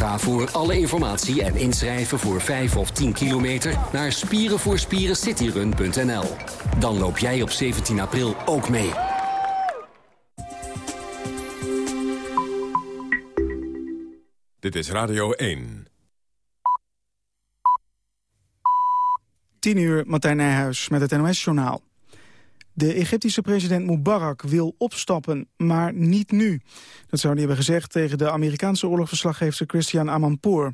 Ga voor alle informatie en inschrijven voor 5 of 10 kilometer naar spierenvoorspierencityrun.nl. Dan loop jij op 17 april ook mee. Dit is Radio 1. 10 uur, Martijn Nijhuis met het NOS-journaal. De Egyptische president Mubarak wil opstappen, maar niet nu. Dat zou hij hebben gezegd tegen de Amerikaanse oorlogsverslaggever Christian Amanpour.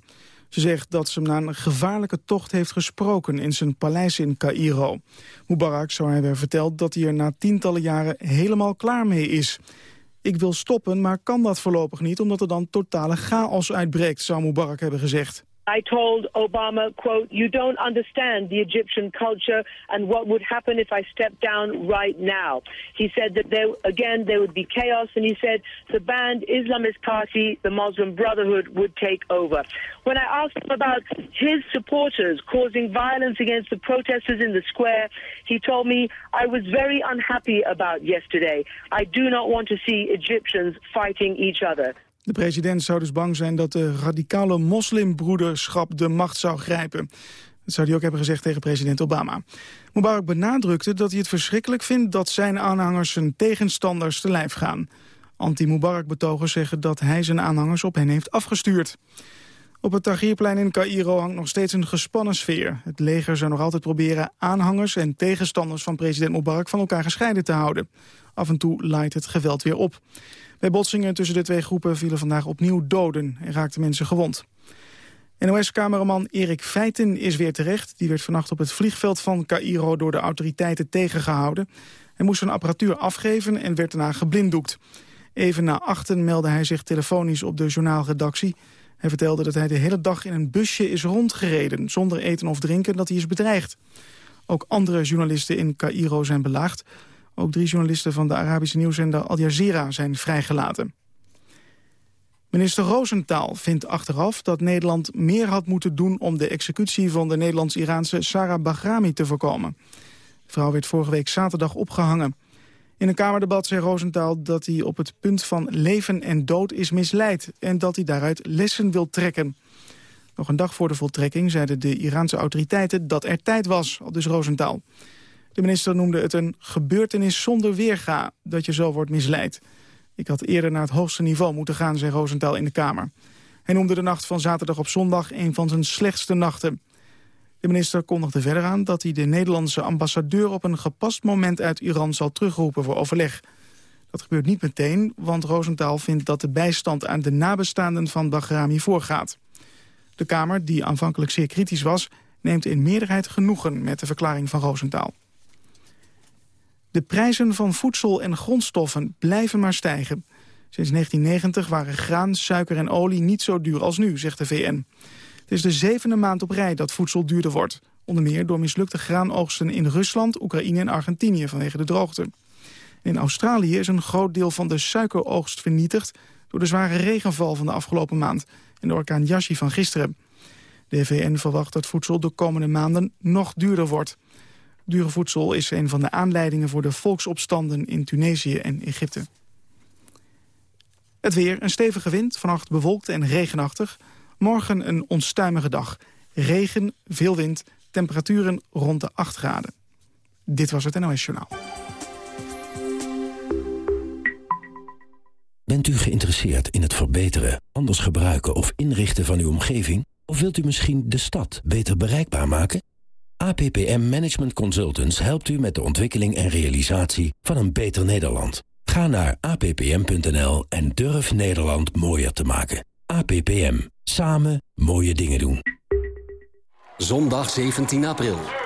Ze zegt dat ze hem na een gevaarlijke tocht heeft gesproken in zijn paleis in Cairo. Mubarak zou hebben verteld dat hij er na tientallen jaren helemaal klaar mee is. Ik wil stoppen, maar kan dat voorlopig niet... omdat er dan totale chaos uitbreekt, zou Mubarak hebben gezegd. I told Obama, quote, you don't understand the Egyptian culture and what would happen if I stepped down right now. He said that there, again, there would be chaos, and he said the banned Islamist party, the Muslim Brotherhood, would take over. When I asked him about his supporters causing violence against the protesters in the square, he told me, I was very unhappy about yesterday. I do not want to see Egyptians fighting each other. De president zou dus bang zijn dat de radicale moslimbroederschap de macht zou grijpen. Dat zou hij ook hebben gezegd tegen president Obama. Mubarak benadrukte dat hij het verschrikkelijk vindt dat zijn aanhangers zijn tegenstanders te lijf gaan. Anti-Mubarak-betogers zeggen dat hij zijn aanhangers op hen heeft afgestuurd. Op het Tahrirplein in Cairo hangt nog steeds een gespannen sfeer. Het leger zou nog altijd proberen aanhangers en tegenstanders van president Mubarak van elkaar gescheiden te houden. Af en toe laait het geweld weer op. Bij botsingen tussen de twee groepen vielen vandaag opnieuw doden en raakten mensen gewond. NOS-cameraman Erik Feiten is weer terecht. Die werd vannacht op het vliegveld van Cairo door de autoriteiten tegengehouden. Hij moest zijn apparatuur afgeven en werd daarna geblinddoekt. Even na achten meldde hij zich telefonisch op de journaalredactie. Hij vertelde dat hij de hele dag in een busje is rondgereden... zonder eten of drinken, dat hij is bedreigd. Ook andere journalisten in Cairo zijn belaagd. Ook drie journalisten van de Arabische nieuwszender Al Jazeera zijn vrijgelaten. Minister Roosentaal vindt achteraf dat Nederland meer had moeten doen... om de executie van de Nederlands-Iraanse Sarah Bahrami te voorkomen. De vrouw werd vorige week zaterdag opgehangen. In een Kamerdebat zei Roosentaal dat hij op het punt van leven en dood is misleid... en dat hij daaruit lessen wil trekken. Nog een dag voor de voltrekking zeiden de Iraanse autoriteiten dat er tijd was, al dus Roosentaal. De minister noemde het een gebeurtenis zonder weerga dat je zo wordt misleid. Ik had eerder naar het hoogste niveau moeten gaan, zei Rosenthal in de Kamer. Hij noemde de nacht van zaterdag op zondag een van zijn slechtste nachten. De minister kondigde verder aan dat hij de Nederlandse ambassadeur... op een gepast moment uit Iran zal terugroepen voor overleg. Dat gebeurt niet meteen, want Rosenthal vindt dat de bijstand aan de nabestaanden van Bahrami voorgaat. De Kamer, die aanvankelijk zeer kritisch was, neemt in meerderheid genoegen met de verklaring van Rosenthal. De prijzen van voedsel en grondstoffen blijven maar stijgen. Sinds 1990 waren graan, suiker en olie niet zo duur als nu, zegt de VN. Het is de zevende maand op rij dat voedsel duurder wordt. Onder meer door mislukte graanoogsten in Rusland, Oekraïne en Argentinië vanwege de droogte. In Australië is een groot deel van de suikeroogst vernietigd... door de zware regenval van de afgelopen maand en de orkaan Yashi van gisteren. De VN verwacht dat voedsel de komende maanden nog duurder wordt. Dure voedsel is een van de aanleidingen voor de volksopstanden in Tunesië en Egypte. Het weer, een stevige wind, vannacht bewolkt en regenachtig. Morgen een onstuimige dag. Regen, veel wind, temperaturen rond de 8 graden. Dit was het NOS Journaal. Bent u geïnteresseerd in het verbeteren, anders gebruiken of inrichten van uw omgeving? Of wilt u misschien de stad beter bereikbaar maken? APPM Management Consultants helpt u met de ontwikkeling en realisatie van een beter Nederland. Ga naar appm.nl en durf Nederland mooier te maken. APPM. Samen mooie dingen doen. Zondag 17 april.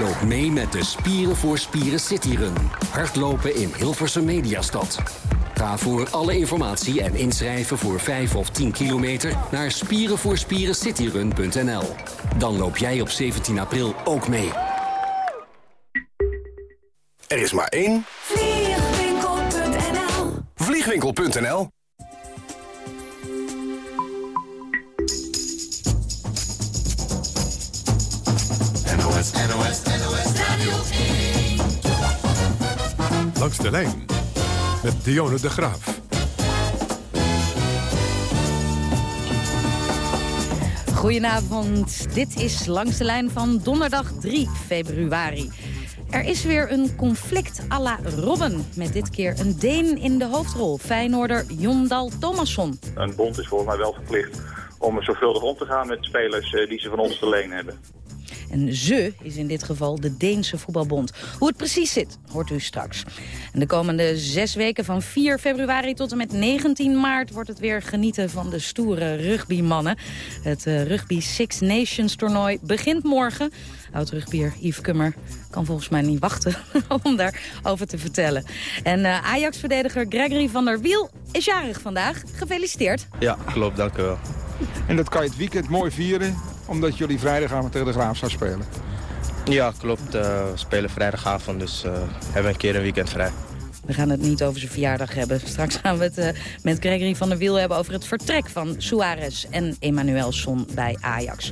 Loop mee met de Spieren voor Spieren Cityrun. Hardlopen in Hilversum Mediastad. Ga voor alle informatie en inschrijven voor 5 of 10 kilometer naar spierenvoorspierencityrun.nl. Dan loop jij op 17 april ook mee. Er is maar één. Vliegwinkel.nl Vliegwinkel.nl NOS, NOS, NOS Radio 1. Langs de lijn met Dionne de Graaf. Goedenavond, dit is Langs de Lijn van donderdag 3 februari. Er is weer een conflict à la Robben. Met dit keer een Deen in de hoofdrol. Feyenoorder Jondal Thomasson. Een bond is volgens mij wel verplicht om er zorgvuldig om te gaan met spelers eh, die ze van ons te leen hebben. En ze is in dit geval de Deense voetbalbond. Hoe het precies zit, hoort u straks. En de komende zes weken van 4 februari tot en met 19 maart... wordt het weer genieten van de stoere rugbymannen. Het uh, Rugby Six Nations toernooi begint morgen. Oud-rugbier Yves Kummer kan volgens mij niet wachten om daarover te vertellen. En uh, Ajax-verdediger Gregory van der Wiel is jarig vandaag. Gefeliciteerd. Ja, klopt, dank u wel. En dat kan je het weekend mooi vieren omdat jullie vrijdagavond tegen de Graafschap spelen. Ja, klopt. Uh, we spelen vrijdagavond, dus uh, hebben we een keer een weekend vrij. We gaan het niet over zijn verjaardag hebben. Straks gaan we het uh, met Gregory van der Wiel hebben over het vertrek van Suarez en Emmanuelson bij Ajax.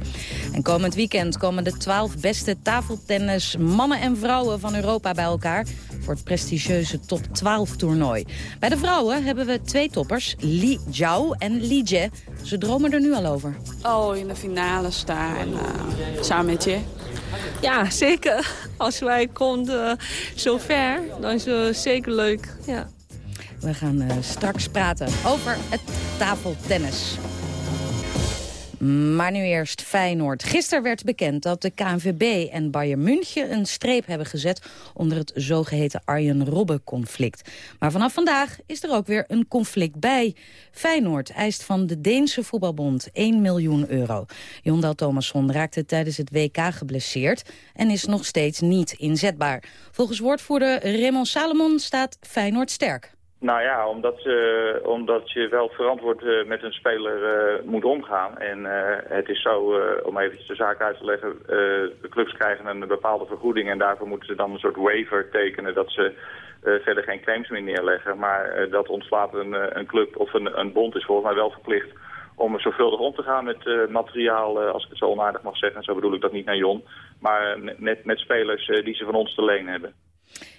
En komend weekend komen de twaalf beste tafeltennis mannen en vrouwen van Europa bij elkaar voor het prestigieuze top 12 toernooi. Bij de vrouwen hebben we twee toppers, Li Jiao en Li Jie. Ze dromen er nu al over. Oh, in de finale staan, uh, samen met je. Ja, zeker. Als wij komt uh, zo ver, dan is het zeker leuk. Ja. We gaan uh, straks praten over het tafeltennis. Maar nu eerst Feyenoord. Gisteren werd bekend dat de KNVB en Bayern München een streep hebben gezet onder het zogeheten Arjen Robben-conflict. Maar vanaf vandaag is er ook weer een conflict bij. Feyenoord eist van de Deense voetbalbond 1 miljoen euro. Jondal Thomasson raakte tijdens het WK geblesseerd en is nog steeds niet inzetbaar. Volgens woordvoerder Raymond Salomon staat Feyenoord sterk. Nou ja, omdat, uh, omdat je wel verantwoord uh, met een speler uh, moet omgaan. En het is zo, om eventjes de zaak uit te leggen, de clubs krijgen een bepaalde vergoeding en daarvoor moeten ze dan een soort waiver tekenen dat ze verder geen claims meer neerleggen. Maar dat ontslaat een, een club of een, een bond is volgens mij wel verplicht om zorgvuldig om te gaan met materiaal, als ik het zo onaardig mag zeggen. En zo bedoel ik dat niet naar Jon, maar met, met spelers die ze van ons te leen hebben.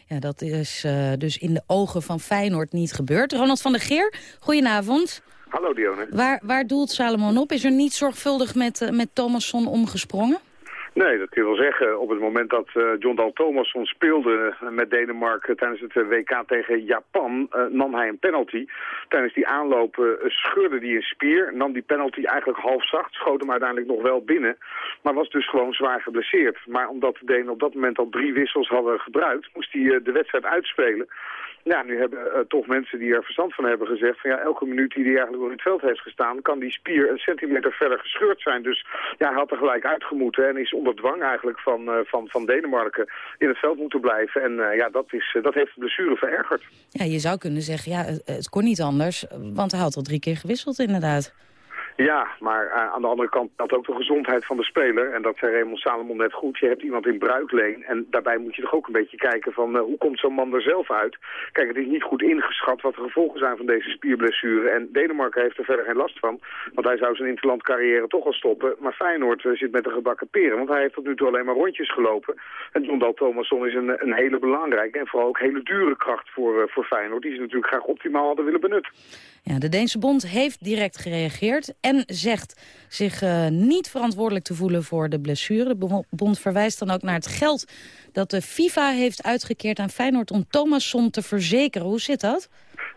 Ja, dat is uh, dus in de ogen van Feyenoord niet gebeurd. Ronald van der Geer, goedenavond. Hallo Dionne. Waar, waar doelt Salomon op? Is er niet zorgvuldig met, uh, met Thomasson omgesprongen? Nee, dat kun je wel zeggen. Op het moment dat uh, John Dal Thomasson speelde met Denemarken tijdens het WK tegen Japan, nam hij een penalty. Tijdens die aanloop scheurde hij een spier, nam die penalty eigenlijk half zacht, schoot hem uiteindelijk nog wel binnen, maar was dus gewoon zwaar geblesseerd. Maar omdat de Denen op dat moment al drie wissels hadden gebruikt, moest hij de wedstrijd uitspelen. Ja, nu hebben uh, toch mensen die er verstand van hebben gezegd... van ja, elke minuut die hij eigenlijk door het veld heeft gestaan... kan die spier een centimeter verder gescheurd zijn. Dus ja, hij had er gelijk uitgemoeten en is onder dwang eigenlijk van, uh, van, van Denemarken in het veld moeten blijven. En uh, ja, dat, is, dat heeft de blessure verergerd. Ja, je zou kunnen zeggen, ja, het, het kon niet anders. Want hij had al drie keer gewisseld inderdaad. Ja, maar uh, aan de andere kant dat ook de gezondheid van de speler. En dat zei Raymond Salomon net goed. Je hebt iemand in bruikleen. En daarbij moet je toch ook een beetje kijken van uh, hoe komt zo'n man er zelf uit. Kijk, het is niet goed ingeschat wat de gevolgen zijn van deze spierblessure. En Denemarken heeft er verder geen last van. Want hij zou zijn interlandcarrière toch al stoppen. Maar Feyenoord uh, zit met een gebakken peren. Want hij heeft tot nu toe alleen maar rondjes gelopen. En John Thomasson is een, een hele belangrijke en vooral ook hele dure kracht voor, voor Feyenoord. Die ze natuurlijk graag optimaal hadden willen benutten. Ja, de Deense bond heeft direct gereageerd en zegt zich uh, niet verantwoordelijk te voelen voor de blessure. De bond verwijst dan ook naar het geld dat de FIFA heeft uitgekeerd aan Feyenoord om Thomasson te verzekeren. Hoe zit dat?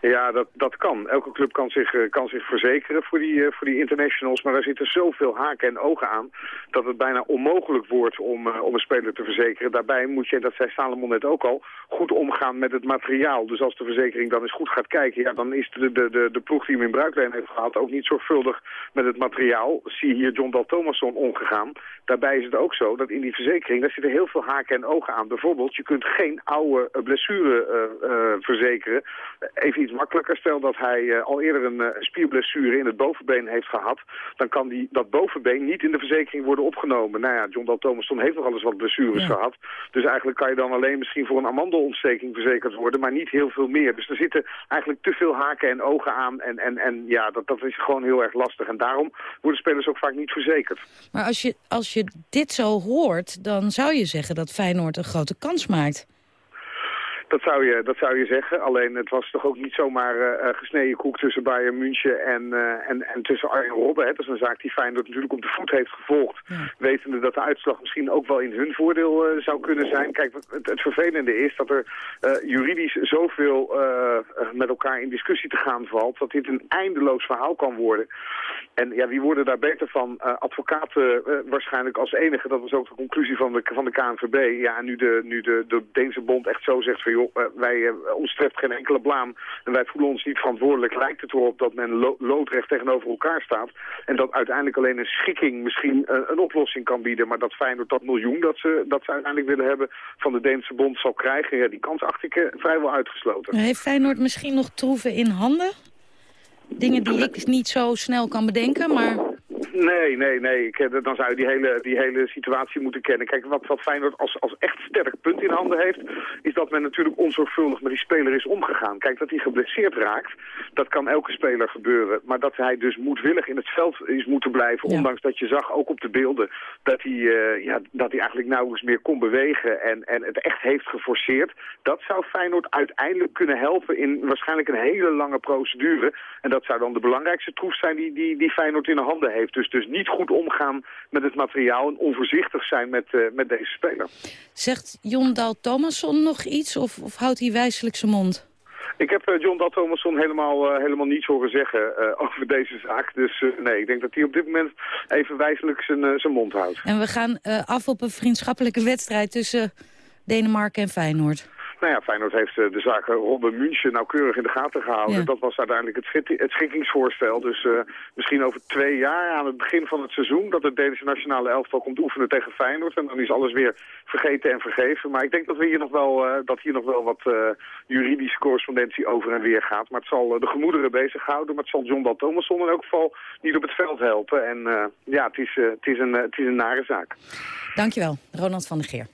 Ja, dat, dat kan. Elke club kan zich, uh, kan zich verzekeren voor die, uh, voor die internationals. Maar er zitten zoveel haken en ogen aan dat het bijna onmogelijk wordt om, uh, om een speler te verzekeren. Daarbij moet je, dat zei Salomon net ook al, goed omgaan met het materiaal. Dus als de verzekering dan eens goed gaat kijken, ja, dan is de, de, de, de ploeg die hem in bruikleen heeft gehad ook niet zorgvuldig met het materiaal. Zie hier John Dal Thomasson omgegaan. Daarbij is het ook zo dat in die verzekering, daar zitten heel veel haken en ogen aan. Bijvoorbeeld, je kunt geen oude blessure verzekeren. Even iets makkelijker. Stel dat hij uh, al eerder een uh, spierblessure in het bovenbeen heeft gehad... dan kan die, dat bovenbeen niet in de verzekering worden opgenomen. Nou ja, John Dal Thomasson heeft nog alles wat blessures ja. gehad. Dus eigenlijk kan je dan alleen misschien voor een amandelontsteking verzekerd worden... maar niet heel veel meer. Dus er zitten eigenlijk te veel haken en ogen aan. En, en, en ja, dat, dat is gewoon heel erg lastig. En daarom worden spelers ook vaak niet verzekerd. Maar als je, als je dit zo hoort, dan zou je zeggen dat Feyenoord een grote kans maakt. Dat zou, je, dat zou je zeggen. Alleen het was toch ook niet zomaar uh, gesneden koek tussen Bayern München en, uh, en, en tussen Arjen Robben. Hè. Dat is een zaak die Feyenoord natuurlijk op de voet heeft gevolgd. Wetende dat de uitslag misschien ook wel in hun voordeel zou kunnen zijn. Kijk, het, het vervelende is dat er juridisch zoveel met elkaar in discussie te gaan valt. Dat dit een eindeloos verhaal kan worden. En ja, wie worden daar beter van? advocaten waarschijnlijk als enige. Dat was ook de conclusie van de, van de KNVB. Ja, nu de, nu de, de Deense bond echt zo zegt van joh, eh, wij, uh, ons treft geen enkele blaam en wij voelen ons niet verantwoordelijk, lijkt het erop dat men lo loodrecht tegenover elkaar staat en dat uiteindelijk alleen een schikking misschien uh, een oplossing kan bieden, maar dat Feyenoord dat miljoen dat ze, dat ze uiteindelijk willen hebben van de Deense bond zal krijgen, ja, die kans acht ik vrijwel uitgesloten. Heeft Feyenoord misschien nog troeven in handen? Dingen die ik niet zo snel kan bedenken, maar... Nee, nee, nee. Ik, eh, dan zou je die hele, die hele situatie moeten kennen. Kijk, wat, wat Feyenoord als, als echt sterk punt in handen heeft... is dat men natuurlijk onzorgvuldig met die speler is omgegaan. Kijk, dat hij geblesseerd raakt, dat kan elke speler gebeuren. Maar dat hij dus moedwillig in het veld is moeten blijven... ondanks dat je zag, ook op de beelden... dat hij, uh, ja, dat hij eigenlijk nauwelijks meer kon bewegen... En, en het echt heeft geforceerd. Dat zou Feyenoord uiteindelijk kunnen helpen... in waarschijnlijk een hele lange procedure. En dat zou dan de belangrijkste troef zijn die, die, die Feyenoord in de handen heeft. Dus, dus niet goed omgaan met het materiaal en onvoorzichtig zijn met, uh, met deze speler. Zegt Jon Daal Thomasson nog iets of, of houdt hij wijselijk zijn mond? Ik heb uh, John Dal Thomasson helemaal, uh, helemaal niets horen zeggen uh, over deze zaak. Dus nee, ik denk dat hij op dit moment even wijselijk zijn, zijn mond houdt. En we gaan af op een vriendschappelijke wedstrijd tussen Denemarken en Feyenoord. Nou ja, Feyenoord heeft eh, de zaak Robben München nauwkeurig in de gaten gehouden. Dat was uiteindelijk het, het schikkingsvoorstel. Dus uh, misschien over twee jaar aan het begin van het seizoen... dat het Deense nationale elftal komt oefenen tegen Feyenoord. En dan is alles weer vergeten en vergeven. Maar ik denk dat, we hier nog wel, uh, dat hier nog wel wat juridische correspondentie over en weer gaat. Maar het zal de gemoederen bezighouden. Maar het zal John Dal Thomasson in elk geval niet op het veld helpen. En ja, het is, het, is een, het is een nare zaak. Dankjewel, Ronald van der Geer.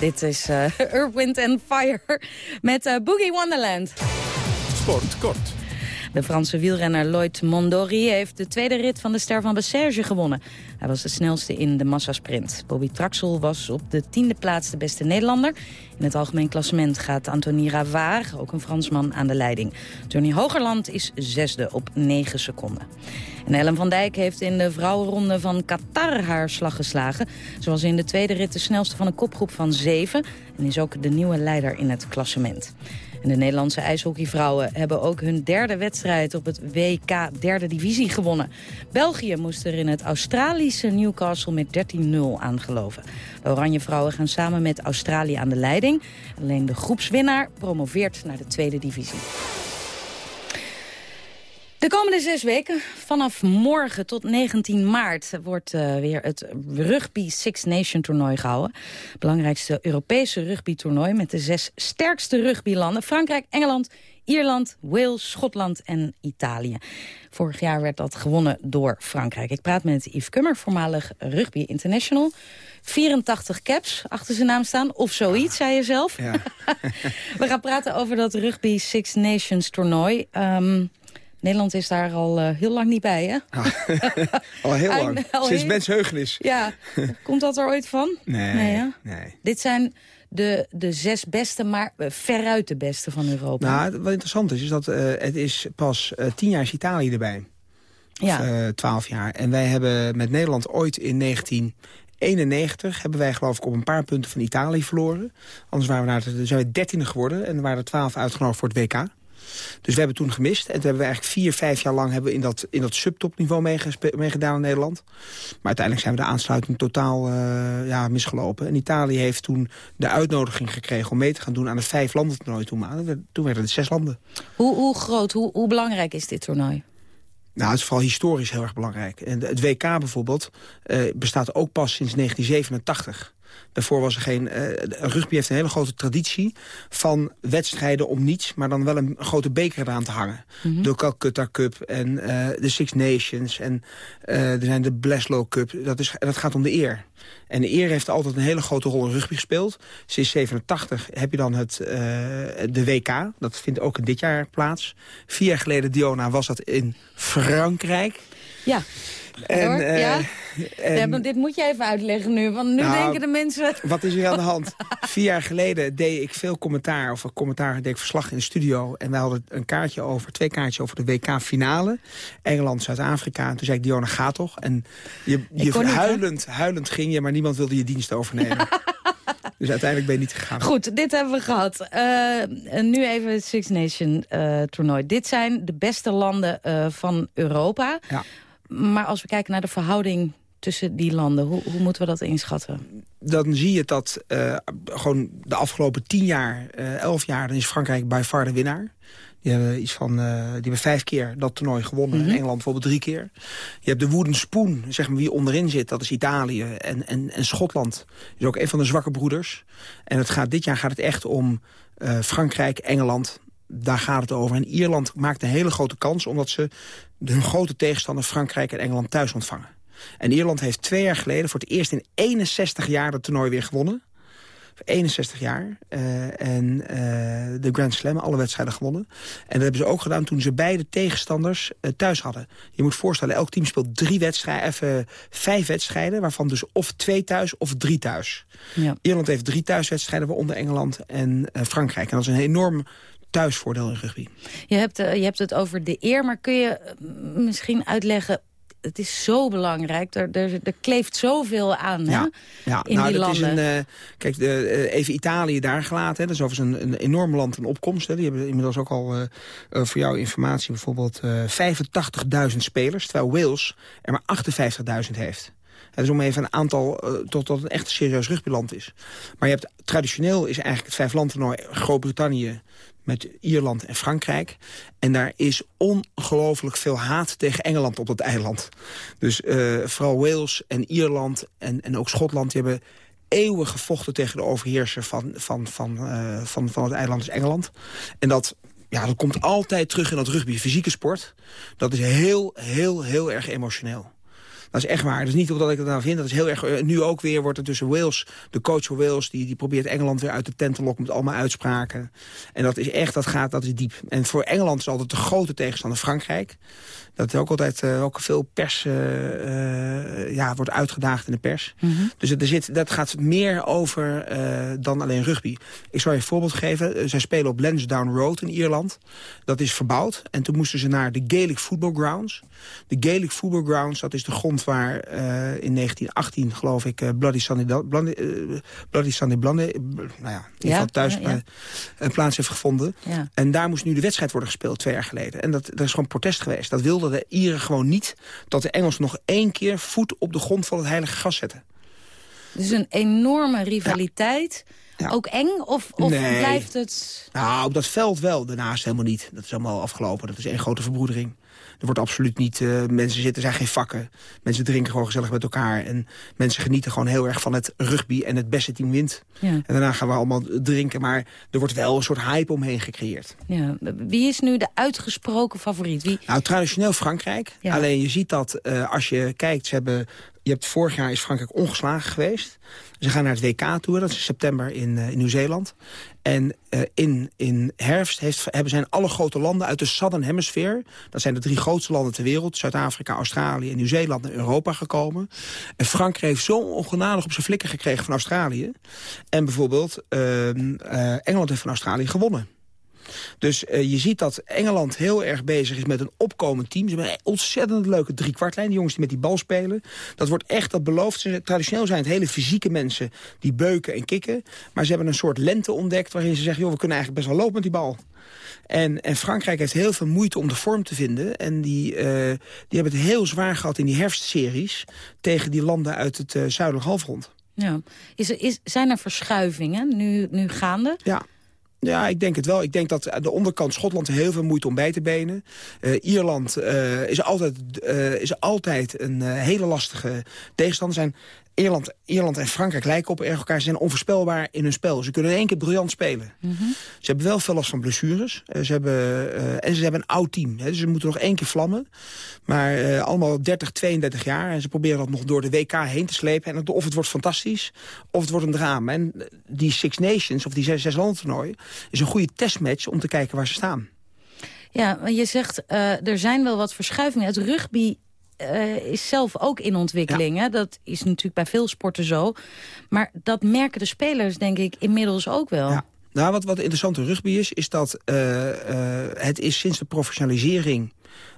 Dit is uh, Earth, Wind and Fire met uh, Boogie Wonderland. Sport kort. De Franse wielrenner Lloyd Mondori heeft de tweede rit van de Ster van Bessège gewonnen. Hij was de snelste in de massasprint. Bobby Traxel was op de tiende plaats de beste Nederlander. In het algemeen klassement gaat Anthony Ravard, ook een Fransman, aan de leiding. Johnny Hogerland is zesde op 9 seconden. En Ellen van Dijk heeft in de vrouwenronde van Qatar haar slag geslagen. Ze was in de tweede rit de snelste van een kopgroep van zeven... en is ook de nieuwe leider in het klassement. De Nederlandse ijshockeyvrouwen hebben ook hun derde wedstrijd op het WK derde divisie gewonnen. België moest er in het Australische Newcastle met 13-0 aangeloven. De Oranje vrouwen gaan samen met Australië aan de leiding. Alleen de groepswinnaar promoveert naar de tweede divisie. De komende zes weken, vanaf morgen tot 19 maart... wordt uh, weer het Rugby Six Nation toernooi gehouden. Belangrijkste Europese rugbytoernooi met de zes sterkste rugbylanden. Frankrijk, Engeland, Ierland, Wales, Schotland en Italië. Vorig jaar werd dat gewonnen door Frankrijk. Ik praat met Yves Kummer, voormalig Rugby International. 84 caps achter zijn naam staan, of zoiets, zei je zelf. Ja. We gaan praten over dat Rugby Six Nations toernooi... Um, Nederland is daar al uh, heel lang niet bij, hè? Ah, al heel lang. Al Sinds heel... mensheugenis. Ja. Komt dat er ooit van? Nee. Nee, nee. Dit zijn de, de zes beste, maar uh, veruit de beste van Europa. Nou, wat interessant is, is dat uh, het is pas tien jaar is Italië erbij. Ja. Of twaalf jaar. En wij hebben met Nederland ooit in 1991 hebben wij geloof ik op een paar punten van Italië verloren. Anders waren we naar de, zijn we dertiende geworden en er waren er twaalf uitgenodigd voor het WK. Dus we hebben toen gemist. En toen hebben we eigenlijk vier, vijf jaar lang hebben we in dat, in dat subtopniveau meegedaan in Nederland. Maar uiteindelijk zijn we de aansluiting totaal uh, ja, misgelopen. En Italië heeft toen de uitnodiging gekregen om mee te gaan doen aan het vijf landen toernooi. Toen, toen werden het zes landen. Hoe, hoe groot, hoe, hoe belangrijk is dit toernooi? Nou, het is vooral historisch heel erg belangrijk. En het WK bijvoorbeeld uh, bestaat ook pas sinds 1987. Daarvoor was er geen... Uh, rugby heeft een hele grote traditie van wedstrijden om niets... maar dan wel een grote beker eraan te hangen. Mm De Calcutta Cup en uh, de Six Nations en uh, er zijn de Breslau Cup. Dat, is, dat gaat om de eer. En de eer heeft altijd een hele grote rol in rugby gespeeld. Sinds 87 heb je dan het, de WK. Dat vindt ook in dit jaar plaats. Vier jaar geleden, Diona, was dat in Frankrijk. Ja. En, ja? En, dit moet je even uitleggen nu, want nu nou, denken de mensen... Wat is er aan de hand? Vier jaar geleden deed ik veel commentaar, of commentaar deed ik verslag in de studio. En wij hadden een kaartje over, twee kaartjes over de WK-finale. Engeland, Zuid-Afrika. En toen zei ik, Diona, ga toch? En je, je huilend, huilend ging je, maar niemand wilde je dienst overnemen. Dus uiteindelijk ben je niet gegaan. Goed, dit hebben we gehad. Uh, nu even het Six Nation uh, toernooi. Dit zijn de beste landen uh, van Europa. Ja. Maar als we kijken naar de verhouding tussen die landen, hoe, hoe moeten we dat inschatten? Dan zie je dat uh, gewoon de afgelopen tien jaar, uh, elf jaar... dan is Frankrijk bij far de winnaar. Die hebben, iets van, uh, die hebben vijf keer dat toernooi gewonnen. Mm -hmm. Engeland bijvoorbeeld drie keer. Je hebt de wooden spoon, zeg maar, wie onderin zit. Dat is Italië. En, en, en Schotland is ook een van de zwakke broeders. En het gaat, dit jaar gaat het echt om Frankrijk, Engeland, daar gaat het over. En Ierland maakt een hele grote kans... omdat ze hun grote tegenstander Frankrijk en Engeland thuis ontvangen. En Ierland heeft twee jaar geleden voor het eerst in 61 jaar... het toernooi weer gewonnen. 61 jaar. Uh, en uh, de Grand Slam, alle wedstrijden gewonnen. En dat hebben ze ook gedaan toen ze beide tegenstanders uh, thuis hadden. Je moet voorstellen, elk team speelt drie wedstrijden, even vijf wedstrijden... waarvan dus of twee thuis of drie thuis. Ja. Ierland heeft drie thuiswedstrijden, waaronder Engeland en Frankrijk. En dat is een enorm thuisvoordeel in rugby. Je hebt, uh, je hebt het over de eer, maar kun je misschien uitleggen... Het is zo belangrijk, er, er, er kleeft zoveel aan ja, hè? Ja, in nou, die dat landen. Is een, uh, kijk, de, uh, even Italië daar gelaten. Hè, dat is overigens een, een enorm land in opkomst. Hè. Die hebben inmiddels ook al uh, voor jouw informatie bijvoorbeeld 85.000 spelers. Terwijl Wales er maar 58.000 heeft. Dat is om even een aantal, uh, tot dat een echt serieus rugbyland is. Maar je hebt, traditioneel is eigenlijk het vijflandtoernooi Groot-Brittannië, met Ierland en Frankrijk. En daar is ongelooflijk veel haat tegen Engeland op dat eiland. Dus uh, vooral Wales en Ierland en, en ook Schotland... hebben eeuwen gevochten tegen de overheerser van, van, van, uh, van, van het eiland, dus Engeland. En dat, ja, dat komt altijd terug in dat rugby, fysieke sport. Dat is heel, heel, heel erg emotioneel. Dat is echt waar. Dat is niet omdat ik het nou vind. Dat is heel erg... eh, nu ook weer wordt er tussen Wales, de coach van Wales... die, die probeert Engeland weer uit de tent te lokken met allemaal uitspraken. En dat is echt, dat gaat, dat is diep. En voor Engeland is altijd de grote tegenstander Frankrijk. Dat is ook altijd eh, ook veel pers eh, eh, ja, wordt uitgedaagd in de pers. Dus er zit, dat gaat meer over dan alleen rugby. Ik zal je een voorbeeld geven. Zij spelen op Lansdowne Road in Ierland. Dat is verbouwd. En toen moesten ze naar de Gaelic Football Grounds. De Gaelic Football Grounds, dat is de grond waar in 1918, geloof ik, Bloody Sunday, Bloody, Bloody Sunday Blonde, eh, nou ja, in geval thuis ja, ja. een plaats heeft gevonden. Ja. En daar moest nu de wedstrijd worden gespeeld, twee jaar geleden. En dat, dat is gewoon protest geweest. Dat wilden de Ieren gewoon niet, dat de Engelsen nog één keer voet op de grond van het heilige gas zetten. Dus een enorme rivaliteit. Ook eng? Of, of Nee. blijft het... Nou, op dat veld wel. Daarnaast helemaal niet. Dat is allemaal afgelopen. Dat is één grote verbroedering. Er wordt absoluut niet... eh, mensen zitten, er zijn geen vakken. Mensen drinken gewoon gezellig met elkaar. En mensen genieten gewoon heel erg van het rugby. En het beste team wint. Ja. En daarna gaan we allemaal drinken. Maar er wordt wel een soort hype omheen gecreëerd. Ja. Wie is nu de uitgesproken favoriet? Wie... Nou, traditioneel Frankrijk. Ja. Alleen je ziet dat eh, als je kijkt, ze hebben, je hebt vorig jaar is Frankrijk ongeslagen geweest. Ze gaan naar het WK toe, dat is in september in, eh, in Nieuw-Zeeland. En eh, in, in herfst heeft, hebben zijn alle grote landen uit de Southern Hemisphere... dat zijn de drie grootste landen ter wereld... Zuid-Afrika, Australië en Nieuw-Zeeland naar Europa gekomen. En Frankrijk heeft zo ongenadig op zijn flikker gekregen van Australië. En bijvoorbeeld ehm, eh, Engeland heeft van Australië gewonnen. Dus eh, je ziet dat Engeland heel erg bezig is met een opkomend team. Ze hebben een ontzettend leuke driekwartlijn. Die jongens die met die bal spelen. Dat wordt echt, dat belooft. Ze, traditioneel zijn het hele fysieke mensen die beuken en kikken. Maar ze hebben een soort lente ontdekt waarin ze zeggen... joh, we kunnen eigenlijk best wel lopen met die bal. En, en Frankrijk heeft heel veel moeite om de vorm te vinden. En die, eh, die hebben het heel zwaar gehad in die herfstseries... tegen die landen uit het eh zuidelijk halfrond. Ja. Is er, is, zijn er verschuivingen nu, nu gaande? Ja. Ja, ik denk het wel. Ik denk dat aan de onderkant Schotland heel veel moeite om bij te benen. Eh, Ierland eh, is, altijd, eh, is altijd een hele lastige tegenstander. Zijn Ierland, Ierland en Frankrijk lijken op elkaar. Ze zijn onvoorspelbaar in hun spel. Ze kunnen in één keer briljant spelen. Ze hebben wel veel last van blessures. Eh, ze hebben, eh, en ze hebben een oud team. Hè, dus ze moeten nog één keer vlammen. Maar eh, allemaal 30, 32 jaar. En ze proberen dat nog door de WK heen te slepen. En of het wordt fantastisch, of het wordt een drama. En die Six Nations, of die zes, zes landen toernooi... is een goede testmatch om te kijken waar ze staan. Ja, maar je zegt er zijn wel wat verschuivingen. Het rugby eh, is zelf ook in ontwikkeling. Hè? Dat is natuurlijk bij veel sporten zo. Maar dat merken de spelers denk ik inmiddels ook wel. Ja. Nou, wat, wat interessant aan rugby is, is dat eh, eh, het is sinds de professionalisering...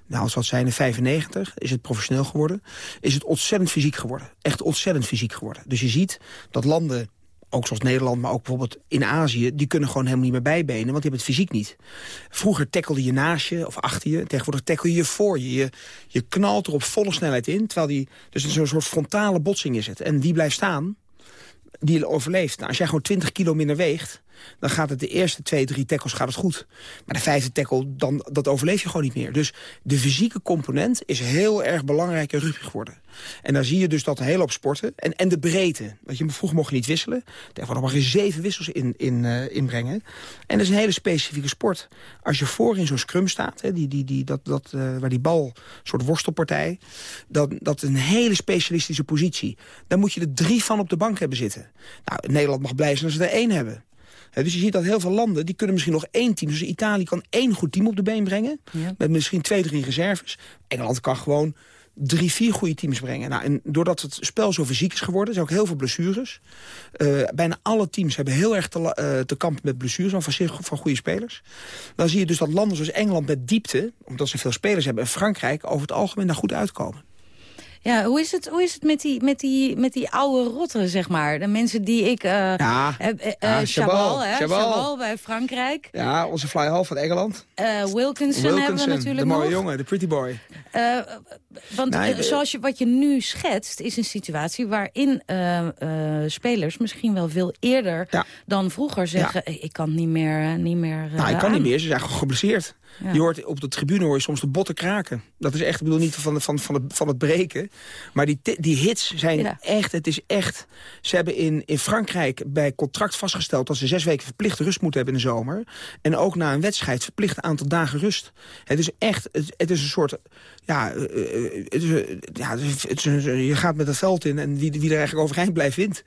Nou, als wat zijn in 95 is het professioneel geworden. Is het ontzettend fysiek geworden. Echt ontzettend fysiek geworden. Dus je ziet dat landen, ook zoals Nederland, maar ook bijvoorbeeld in Azië... die kunnen gewoon helemaal niet meer bijbenen, want die hebben het fysiek niet. Vroeger tackelde je naast je of achter je. Tegenwoordig tackle je voor je. Je, je knalt er op volle snelheid in, terwijl die... Dus zo'n soort frontale botsing is het. En wie blijft staan, die overleeft. Nou, als jij gewoon 20 kilo minder weegt... dan gaat het de eerste twee, drie tackles gaat het goed. Maar de vijfde tackle, dan, dat overleef je gewoon niet meer. Dus de fysieke component is heel erg belangrijk in rugby geworden. En dan zie je dus dat een hele hoop sporten... en, en de breedte. Want je vroeger mocht je niet wisselen. Tegenwoordig mag je zeven wissels in, in, eh, inbrengen. En dat is een hele specifieke sport. Als je voor in zo'n scrum staat... Hè, die, die, die, dat, dat, eh, waar die bal, een soort worstelpartij... Dan, dat is een hele specialistische positie. Dan moet je er drie van op de bank hebben zitten. Nou, Nederland mag blij zijn als ze er één hebben. Dus je ziet dat heel veel landen, die kunnen misschien nog één team. Dus Italië kan één goed team op de been brengen. Met misschien twee, drie reserves. Engeland kan gewoon drie, vier goede teams brengen. Nou, en doordat het spel zo fysiek is geworden, zijn ook heel veel blessures. Eh, bijna alle teams hebben heel erg te, eh, te kampen met blessures van, van goede spelers. Dan zie je dus dat landen zoals Engeland met diepte, omdat ze veel spelers hebben, en Frankrijk over het algemeen daar goed uitkomen. Ja, hoe is het, hoe is het met, die, met, die, met die oude rotten, zeg maar? De mensen die ik... eh Ja. heb, eh, Ja, eh, Chabal, Chabal, hè? Chabal. Chabal bij Frankrijk. Ja, onze fly half van Engeland. Eh, Wilkinson, hebben we Wilkinson, natuurlijk de mooie nog. jongen, de pretty boy. Want Nee, zoals je, wat je nu schetst, is een situatie waarin spelers misschien wel veel eerder dan vroeger zeggen... "Eh, ik kan niet meer, niet meer Nou, ik kan niet aan." meer, ze zijn geblesseerd. Ja. Je hoort op de tribune hoor je soms de botten kraken. Dat is echt, ik bedoel niet van, van, van, het, van het breken. Maar die, die hits zijn echt, het is echt... Ze hebben in, in Frankrijk bij contract vastgesteld... dat ze zes weken verplicht rust moeten hebben in de zomer. En ook na een wedstrijd verplicht aantal dagen rust. Het is echt, het, het is een soort... Ja, uh, het is, ja het is, je gaat met het veld in en wie, wie er eigenlijk overeind blijft wint.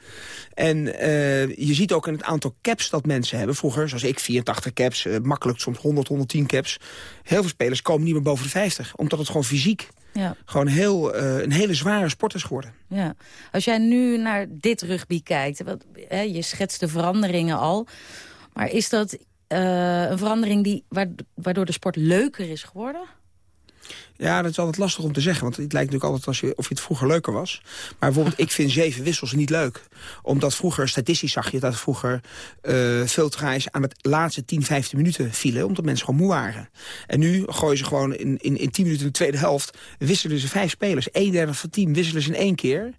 En uh, je ziet ook in het aantal caps dat mensen hebben. Vroeger, zoals ik, 84 caps, makkelijk soms 100, 110 caps. Heel veel spelers komen niet meer boven de 50. Omdat het gewoon fysiek ja. gewoon heel, uh, een hele zware sport is geworden. Ja. Als jij nu naar dit rugby kijkt, wat, hè, je schetst de veranderingen al. Maar is dat uh, een verandering die, waardoor de sport leuker is geworden? Ja, dat is altijd lastig om te zeggen. Want het lijkt natuurlijk altijd als je, of het vroeger leuker was. Maar bijvoorbeeld, ik vind zeven wissels niet leuk. Omdat vroeger, statistisch zag je dat vroeger uh, veel traais aan het laatste 10, 15 minuten vielen. Omdat mensen gewoon moe waren. En nu gooien ze gewoon in, in, in 10 minuten in de tweede helft. Wisselen ze vijf spelers. Een derde van het team wisselen ze in één keer.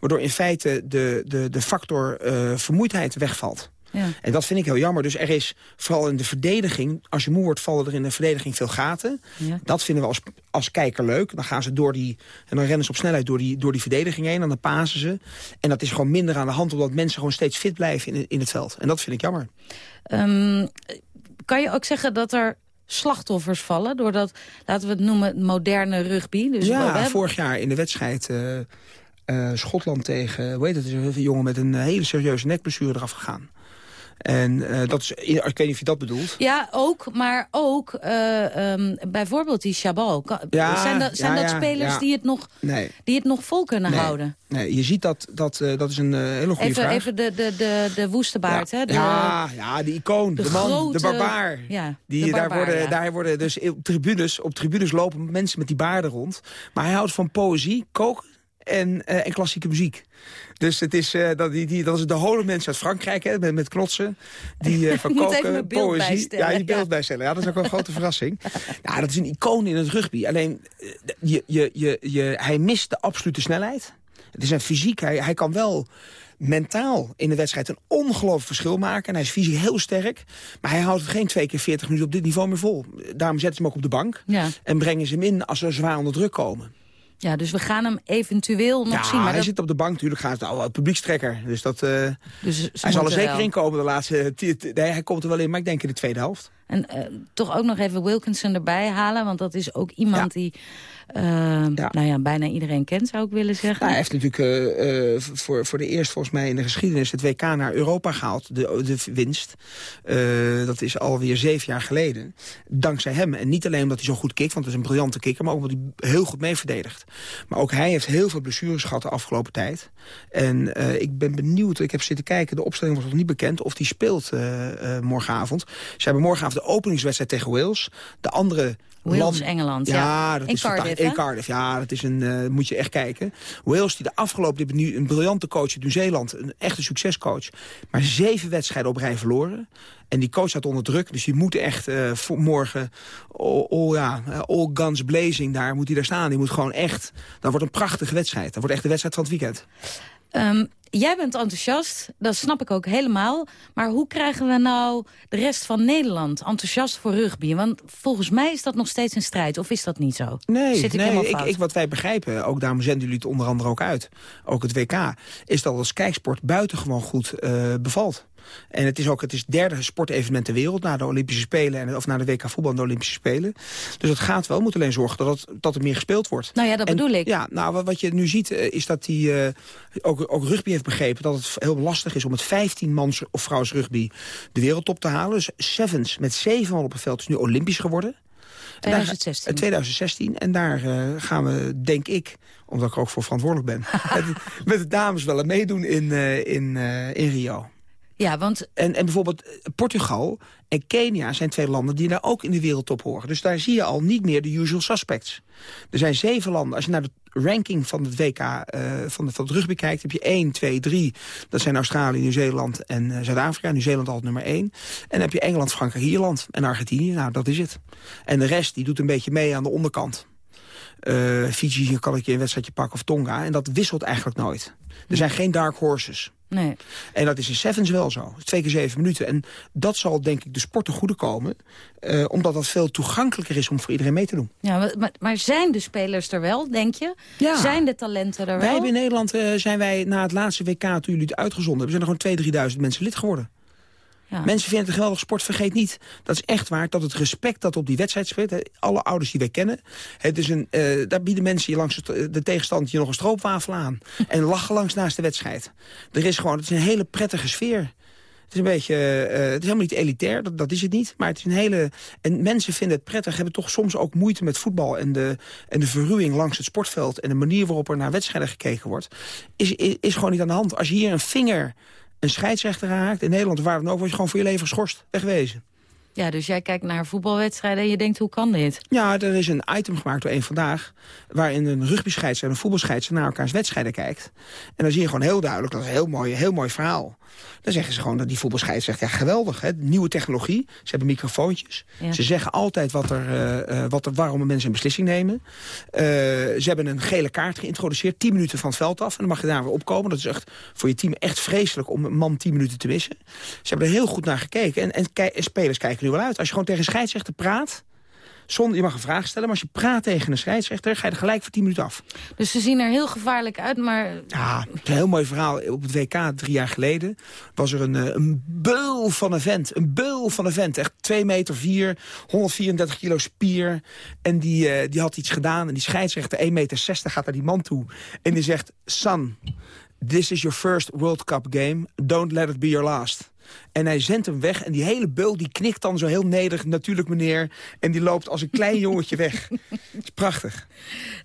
Waardoor in feite de, de, de factor uh, vermoeidheid wegvalt. Ja. En dat vind ik heel jammer. Dus er is vooral in de verdediging... als je moe wordt, vallen er in de verdediging veel gaten. Ja. Dat vinden we als, als kijker leuk. Dan gaan ze door die... en dan rennen ze op snelheid door die, door die verdediging heen... en dan pasen ze. En dat is gewoon minder aan de hand... omdat mensen gewoon steeds fit blijven in, in het veld. En dat vind ik jammer. Um, kan je ook zeggen dat er slachtoffers vallen... doordat, laten we het noemen, moderne rugby? Dus ja, vorig jaar in de wedstrijd... Uh, uh, Schotland tegen, hoe heet het, is een jongen met een hele serieuze nekblessure eraf gegaan. En uh, dat is, ik weet niet of je dat bedoelt. Ja, ook. Maar ook uh, um, bijvoorbeeld die Chabal. Ja, zijn dat, zijn ja, dat spelers die, het nog, nee. die het nog vol kunnen nee. houden? Nee, je ziet dat, dat, uh, dat is een hele goede even, vraag. Even de, de, de, de woeste baard, ja. hè? De, ja, ja, de icoon, de, de man, grote, de barbaar. Ja, die, de barbaar, daar, worden, daar worden dus op tribunes, op tribunes lopen mensen met die baarden rond. Maar hij houdt van poëzie, koken en, en klassieke muziek. Dus het is, uh, dat, die, die, dat is de hole mensen uit Frankrijk, hè, met, met knotsen. Die uh, van koken, poëzie. Ja, die beeld bijstellen. Ja, dat is ook wel een grote verrassing. Ja, dat is een icoon in het rugby. Alleen, je, je, je, je, hij mist de absolute snelheid. Het is een fysiek. Hij, hij kan wel mentaal in de wedstrijd een ongelooflijk verschil maken. En hij is fysiek heel sterk. Maar hij houdt het geen twee keer 40 minuten op dit niveau meer vol. Daarom zetten ze hem ook op de bank. Ja. En brengen ze hem in als ze zwaar onder druk komen. Ja, dus we gaan hem eventueel nog ja, zien. Maar hij dat... zit op de bank natuurlijk, gaat al publiekstrekker. Dus, dat, uh, dus hij zal er zeker wel. in komen de laatste... Nee, hij komt er wel in, maar ik denk in de tweede helft. En uh, toch ook nog even Wilkinson erbij halen, want dat is ook iemand ja. die... Uh, ja. Nou ja, bijna iedereen kent, zou ik willen zeggen. Nou, hij heeft natuurlijk uh, uh, voor, voor de eerst volgens mij in de geschiedenis... het WK naar Europa gehaald, de, de winst. dat is alweer zeven jaar geleden. Dankzij hem. En niet alleen omdat hij zo goed kikt, want het is een briljante kikker... maar ook omdat hij heel goed mee verdedigt. Maar ook hij heeft heel veel blessures gehad de afgelopen tijd. En ik ben benieuwd, ik heb zitten kijken... de opstelling was nog niet bekend of die speelt morgenavond. Ze hebben morgenavond de openingswedstrijd tegen Wales. De andere Wales, Engeland, ja. ja. dat in is Cardiff, in Cardiff, ja, dat is een, uh, moet je echt kijken. Wales, die de afgelopen, die hebben nu een briljante coach in Nieuw-Zeeland, een echte succescoach, maar zeven wedstrijden op rij verloren. En die coach staat onder druk, dus die moet echt uh, voor morgen, all, all, ja, all guns blazing, daar moet hij daar staan. Die moet gewoon echt, dat wordt een prachtige wedstrijd. Dat wordt echt de wedstrijd van het weekend. Um, jij bent enthousiast, dat snap ik ook helemaal. Maar hoe krijgen we nou de rest van Nederland enthousiast voor rugby? Want volgens mij is dat nog steeds een strijd, of is dat niet zo? Nee, Zit ik nee ik, ik, wat wij begrijpen, ook daarom zenden jullie het onder andere ook uit, ook het WK, is dat als kijksport buitengewoon goed uh, bevalt. En het is ook het is derde sportevenement ter wereld... na de Olympische Spelen en, of na de WK voetbal en de Olympische Spelen. Dus het gaat wel. We moeten alleen zorgen dat, het, dat er meer gespeeld wordt. Nou ja, dat en, bedoel ik. Ja, nou, wat, wat je nu ziet uh, is dat die, uh, ook, ook rugby heeft begrepen... dat het heel lastig is om met 15 mans of vrouws rugby de wereldtop te halen. Dus Sevens met 7 man op het veld is nu Olympisch geworden. 2016. En daar, 2016. En daar uh, gaan we, denk ik, omdat ik er ook voor verantwoordelijk ben... met, met de dames wel meedoen in, uh, in, uh, in Rio. Ja, want... En, en bijvoorbeeld Portugal en Kenia zijn twee landen die daar ook in de wereldtop horen. Dus daar zie je al niet meer de usual suspects. Er zijn zeven landen. Als je naar de ranking van het WK uh, van, de, van het rugby kijkt... heb je 1, 2, 3. Dat zijn Australië, Nieuw-Zeeland en uh, Zuid-Afrika. Nieuw-Zeeland altijd nummer 1. En dan heb je Engeland, Frankrijk, Ierland en Argentinië. Nou, dat is het. En de rest die doet een beetje mee aan de onderkant. Uh, Fiji kan ik je een wedstrijdje pakken of Tonga. En dat wisselt eigenlijk nooit. Er zijn geen dark horses. Nee. En dat is in Sevens wel zo. Twee keer zeven minuten. En dat zal denk ik de sport ten goede komen. Uh, omdat dat veel toegankelijker is om voor iedereen mee te doen. Ja, maar, maar zijn de spelers er wel, denk je? Ja. Zijn de talenten er wel? Wij in Nederland uh, zijn wij na het laatste WK toen jullie het uitgezonden hebben... zijn er gewoon 2.000, 3.000 mensen lid geworden. Ja. Mensen vinden het een geweldig sport. Vergeet niet, dat is echt waar, dat het respect dat op die wedstrijd speelt... alle ouders die wij kennen, het is een, uh, daar bieden mensen je langs de tegenstand je nog een stroopwafel aan. en lachen langs naast de wedstrijd. Er is gewoon, het is een hele prettige sfeer. Het is een beetje, uh, het is helemaal niet elitair, dat, dat is het niet. Maar het is een hele... En mensen vinden het prettig, hebben toch soms ook moeite met voetbal... en de, en de verruwing langs het sportveld... en de manier waarop er naar wedstrijden gekeken wordt... is, is, is gewoon niet aan de hand. Als je hier een vinger een scheidsrechter raakt... in Nederland, waar dan ook, word je gewoon voor je leven geschorst. Wegwezen. Ja, dus jij kijkt naar voetbalwedstrijden en je denkt, hoe kan dit? Ja, er is een item gemaakt door één vandaag... waarin een rugby-scheidsrechter en een voetbalscheidsrechter naar elkaars wedstrijden kijkt. En dan zie je gewoon heel duidelijk, dat is een heel mooi, heel mooi verhaal. Dan zeggen ze gewoon dat die voetbalscheidsrechter, ja geweldig, hè, nieuwe technologie. Ze hebben microfoontjes. Ja. Ze zeggen altijd wat er, uh, wat er, waarom mensen een beslissing nemen. Uh, ze hebben een gele kaart geïntroduceerd, 10 minuten van het veld af. En dan mag je daar weer opkomen. Dat is echt voor je team echt vreselijk om een man 10 minuten te missen. Ze hebben er heel goed naar gekeken. En, en, en spelers kijken nu wel uit. Als je gewoon tegen scheidsrechter praat... Zonder, je mag een vraag stellen, maar als je praat tegen een scheidsrechter... ga je er gelijk voor 10 minuten af. Dus ze zien er heel gevaarlijk uit, maar... Ja, een heel mooi verhaal. Op het WK drie jaar geleden was er een, een beul van een vent. Een beul van een vent. Echt 2 meter 4, 134 kilo spier. En die, uh, die had iets gedaan. En die scheidsrechter, 1 meter 60, gaat naar die man toe. En die zegt, son, this is your first World Cup game. Don't let it be your last. En hij zendt hem weg. En die hele beul die knikt dan zo heel nederig, natuurlijk meneer. En die loopt als een klein jongetje weg. Dat is prachtig.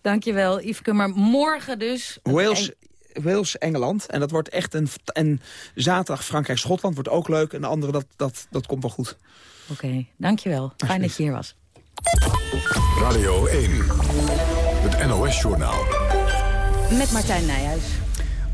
Dankjewel, Yveske. Maar morgen dus... Wales, Wales, Engeland. En dat wordt echt een... En zaterdag Frankrijk, Schotland wordt ook leuk. En de andere, dat, dat, dat komt wel goed. Oké, okay, dankjewel. Fijn dat je hier was. Radio 1, het NOS-journaal. Met Martijn Nijhuis.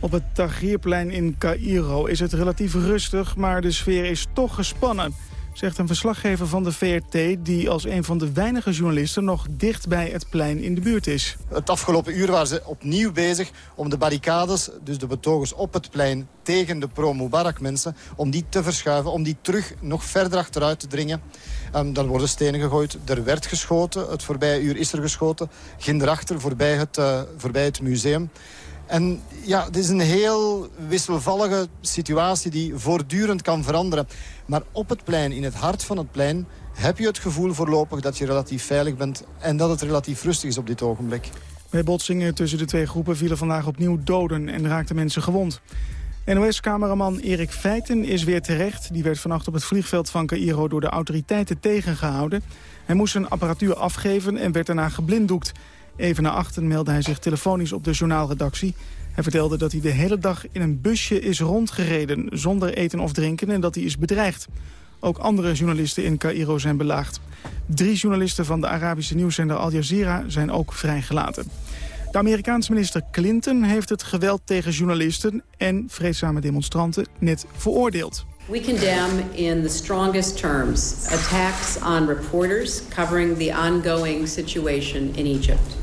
Op het Tahrirplein in Cairo is het relatief rustig, maar de sfeer is toch gespannen. Zegt een verslaggever van de VRT die als een van de weinige journalisten nog dicht bij het plein in de buurt is. Het afgelopen uur waren ze opnieuw bezig om de barricades, dus de betogers op het plein tegen de pro-Mubarak mensen, om die te verschuiven, om die terug nog verder achteruit te dringen. Um, dan worden stenen gegooid. Er werd geschoten. Het voorbije uur is er geschoten. Gindrachter, voorbij het, uh, voorbij het museum. En ja, het is een heel wisselvallige situatie die voortdurend kan veranderen. Maar op het plein, in het hart van het plein... heb je het gevoel voorlopig dat je relatief veilig bent... en dat het relatief rustig is op dit ogenblik. Bij botsingen tussen de twee groepen vielen vandaag opnieuw doden... en raakten mensen gewond. NOS-cameraman Erik Feiten is weer terecht. Die werd vannacht op het vliegveld van Cairo door de autoriteiten tegengehouden. Hij moest zijn apparatuur afgeven en werd daarna geblinddoekt. Even na achten meldde hij zich telefonisch op de journaalredactie. Hij vertelde dat hij de hele dag in een busje is rondgereden... zonder eten of drinken en dat hij is bedreigd. Ook andere journalisten in Cairo zijn belaagd. Drie journalisten van de Arabische nieuwszender Al Jazeera zijn ook vrijgelaten. De Amerikaanse minister Clinton heeft het geweld tegen journalisten... en vreedzame demonstranten net veroordeeld. We condemn in the strongest terms attacks on reporters covering the ongoing situation in Egypt.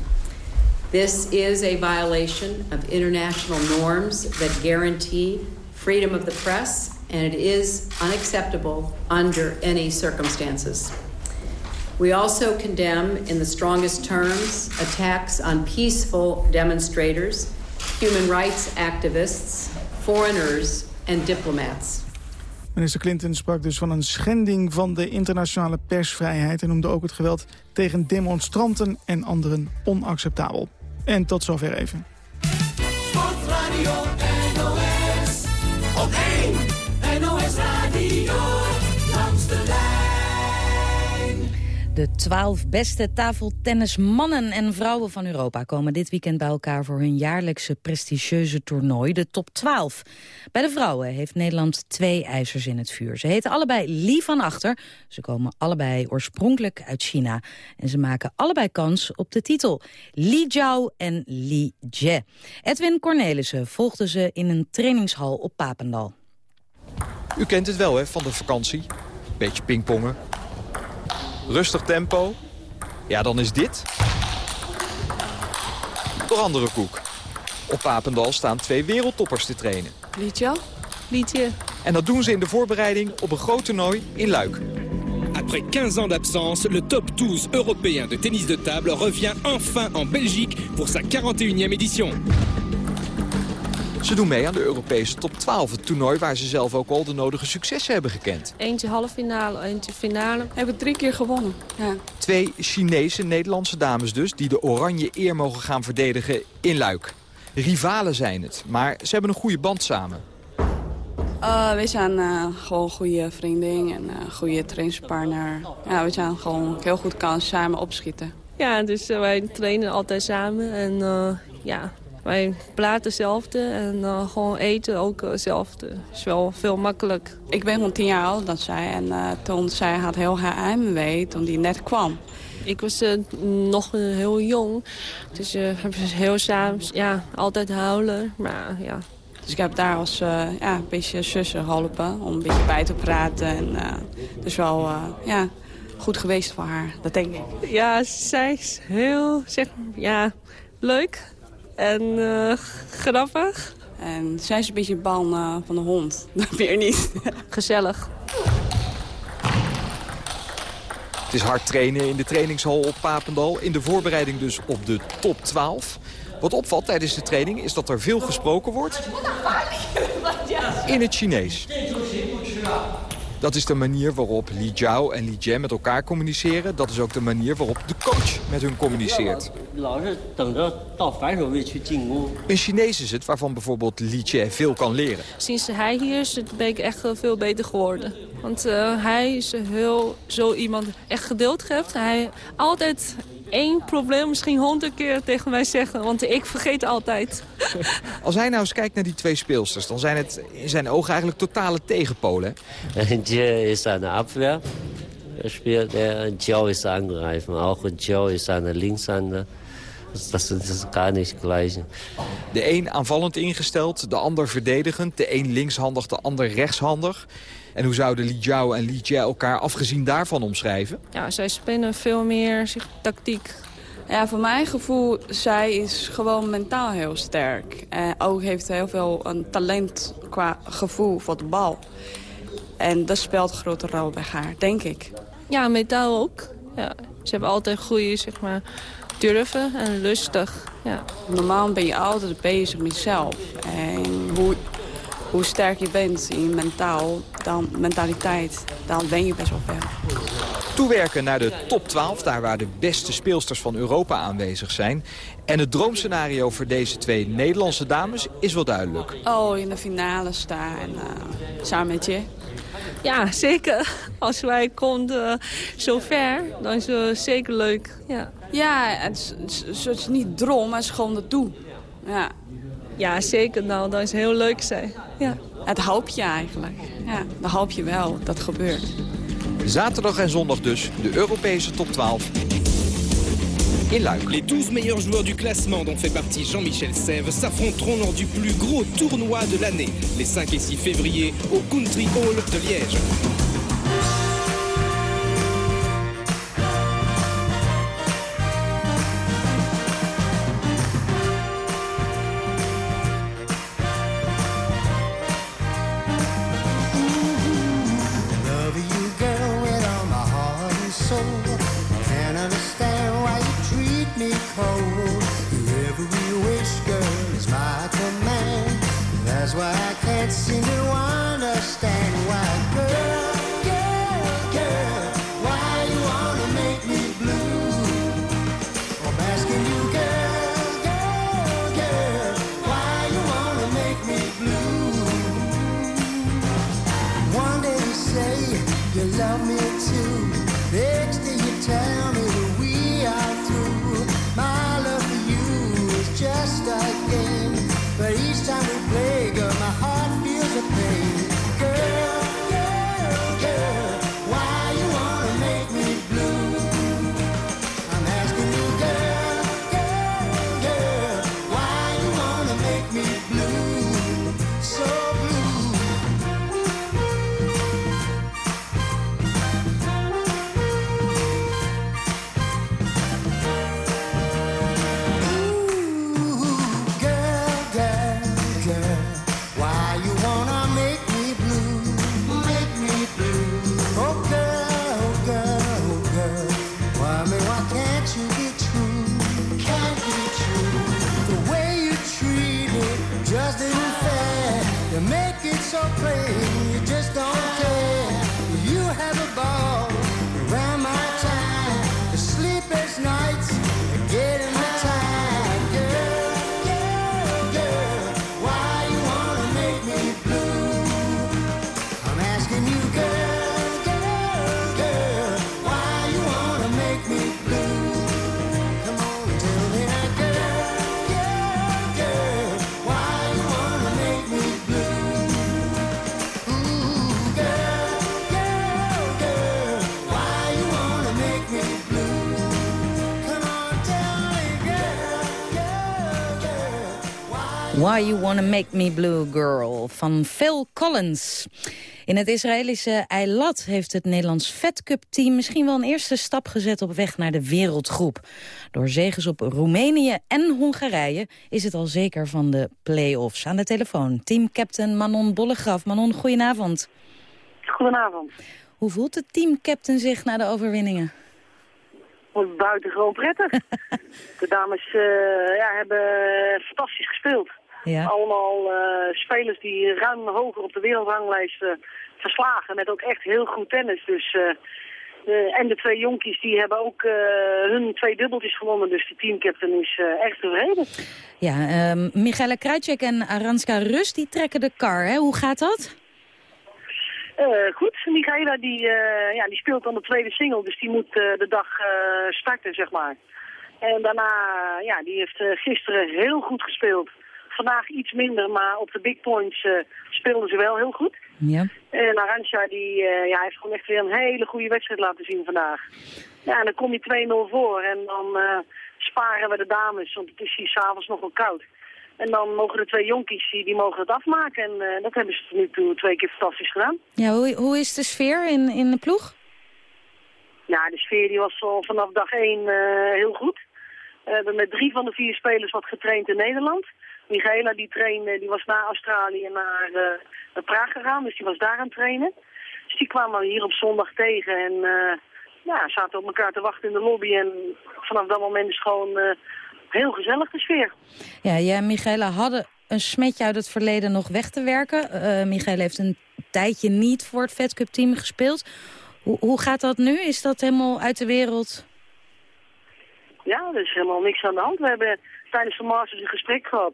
This is a violation of international norms that guarantee freedom of the press, and it is unacceptable under any circumstances. We also condemn in the strongest terms attacks on peaceful demonstrators, human rights activists, foreigners, and diplomats. Minister Clinton sprak dus van een schending van de internationale persvrijheid... en noemde ook het geweld tegen demonstranten en anderen onacceptabel. En tot zover even. Sportradio De twaalf beste tafeltennismannen en vrouwen van Europa... komen dit weekend bij elkaar voor hun jaarlijkse prestigieuze toernooi, de top 12. Bij de vrouwen heeft Nederland twee ijzers in het vuur. Ze heten allebei Li van Achter. Ze komen allebei oorspronkelijk uit China. En ze maken allebei kans op de titel. Li Jiao en Li Jie. Edwin Cornelissen volgde ze in een trainingshal op Papendal. U kent het wel, hè, van de vakantie. Beetje pingpongen, rustig tempo. Ja, dan is dit Toch andere koek. Op Papendal staan twee wereldtoppers te trainen. Liedje? Liedje. En dat doen ze in de voorbereiding op een groot toernooi in Luik. Après 15 ans d'absence, le top 12 européen de tennis de table revient enfin en Belgique pour sa 41e édition. Ze doen mee aan de Europese top 12, het toernooi waar ze zelf ook al de nodige successen hebben gekend. Eentje halve finale, eentje finale. Hebben drie keer gewonnen. Ja. Twee Chinese Nederlandse dames dus, die de oranje eer mogen gaan verdedigen in Luik. Rivalen zijn het, maar ze hebben een goede band samen. Uh, we zijn uh, gewoon goede vriendin en uh, goede trainingspartner. Ja, we zijn gewoon heel goed kan samen opschieten. Ja, dus wij trainen altijd samen en ja, wij praten hetzelfde en gewoon eten ook hetzelfde. is wel veel makkelijk. Ik ben gewoon tien jaar oud dan zij en toen zij had heel haar heimwee toen die net kwam. Ik was nog heel jong, dus hebben heel samen ja, altijd huilen. Maar ja, dus ik heb daar als ja, een beetje zussen geholpen om een beetje bij te praten. En dus wel ja, goed geweest voor haar, dat denk ik. Ja, zij is heel zeg, ja, leuk en grappig. En zij is een beetje bang van de hond, dat weer niet. Gezellig. Het is hard trainen in de trainingshal op Papendal. In de voorbereiding dus op de top 12. Wat opvalt tijdens de training is dat er veel gesproken wordt in het Chinees. Dat is de manier waarop Li Jiao en Li Jian met elkaar communiceren. Dat is ook de manier waarop de coach met hun communiceert. Een Chinees is het waarvan bijvoorbeeld Li Jie veel kan leren. Sinds hij hier is, ben ik echt veel beter geworden. Want uh, hij is heel zo iemand echt geduld geeft. Hij altijd één probleem misschien honderd keer tegen mij zeggen. Want ik vergeet altijd. Als hij nou eens kijkt naar die twee speelsters... dan zijn het in zijn ogen eigenlijk totale tegenpolen. Jie is aan de afweer. Speelt er. Jiao is angreifen. Ook Jiao is aan de linkshanden. Dat is gar niet gleich. De een aanvallend ingesteld, de ander verdedigend. De een linkshandig, de ander rechtshandig. En hoe zouden Li Jiao en Li Jie elkaar afgezien daarvan omschrijven? Ja, zij spelen veel meer zich, tactiek. Ja, voor mijn gevoel, zij is gewoon mentaal heel sterk. En ook heeft heel veel een talent qua gevoel voor de bal. En dat speelt een grote rol bij haar, denk ik. Ja, metaal ook. Ja, ze hebben altijd goede, zeg maar, durven en lustig. Ja. Normaal ben je altijd bezig met jezelf. En hoe, hoe sterk je bent in mentaal, dan mentaliteit, dan ben je best wel ver. Toewerken naar de top 12, daar waar de beste speelsters van Europa aanwezig zijn. En het droomscenario voor deze twee Nederlandse dames is wel duidelijk. Oh, in de finale staan en uh, samen met je. Ja, zeker. Als wij komen uh, zo ver, dan is het zeker leuk. Ja, ja het is, het is niet droom, maar het is gewoon het doel. Ja. Ja, zeker. Nou, dat is heel leuk zijn. Ja. Het hoop je eigenlijk. Ja, dan hoop je wel dat gebeurt. Zaterdag en zondag dus de Europese top 12 in Luik. Les 12 meilleurs joueurs du classement dont fait partie Jean-Michel Sèvres s'affronteront lors du plus gros tournoi de l'année, les 5 et 6 février au Country Hall de Liège. Why You Wanna Make Me Blue Girl van Phil Collins. In het Israëlische Eilat heeft het Nederlands Fed Cup team misschien wel een eerste stap gezet op weg naar de wereldgroep. Door zegens op Roemenië en Hongarije is het al zeker van de play-offs. Aan de telefoon teamcaptain Manon Bollegraf. Manon, goedenavond. Goedenavond. Hoe voelt de teamcaptain zich na de overwinningen? Buitengewoon prettig. de dames uh, ja, hebben fantastisch gespeeld. Ja. Allemaal uh, spelers die ruim hoger op de wereldranglijst uh, verslagen. Met ook echt heel goed tennis. Dus, uh, en de twee jonkies die hebben ook hun twee dubbeltjes gewonnen. Dus de teamcaptain is echt tevreden. Ja, um, Michaela Krajcek en Aranska Rus die trekken de kar. Hè? Hoe gaat dat? goed, Michaela die, ja, die speelt dan de tweede single. Dus die moet de dag starten, zeg maar. En daarna, ja, die heeft gisteren heel goed gespeeld. Vandaag iets minder, maar op de big points uh, speelden ze wel heel goed. Ja. En Arantxa die, uh, ja, heeft gewoon echt weer een hele goede wedstrijd laten zien vandaag. Ja, en dan kom je 2-0 voor en dan uh, sparen we de dames, want het is hier s'avonds nog wel koud. En dan mogen de twee jonkies, die, die mogen het afmaken. En dat hebben ze tot nu toe twee keer fantastisch gedaan. Ja, hoe, hoe is de sfeer in, in de ploeg? Ja, de sfeer die was al vanaf dag 1 uh, heel goed. We hebben met drie van de vier spelers wat getraind in Nederland. Michaela die trainde, die was naar Australië naar, uh, naar Praag gegaan, dus die was daar aan het trainen. Dus die kwamen we hier op zondag tegen en uh, ja, zaten op elkaar te wachten in de lobby. En vanaf dat moment is gewoon uh, heel gezellig de sfeer. Ja, jij en Michaela hadden een smetje uit het verleden nog weg te werken. Uh, Michaela heeft een tijdje niet voor het Fed Cup team gespeeld. Hoe, hoe gaat dat nu? Is dat helemaal uit de wereld? Ja, er is helemaal niks aan de hand. We hebben tijdens de Masters een gesprek gehad.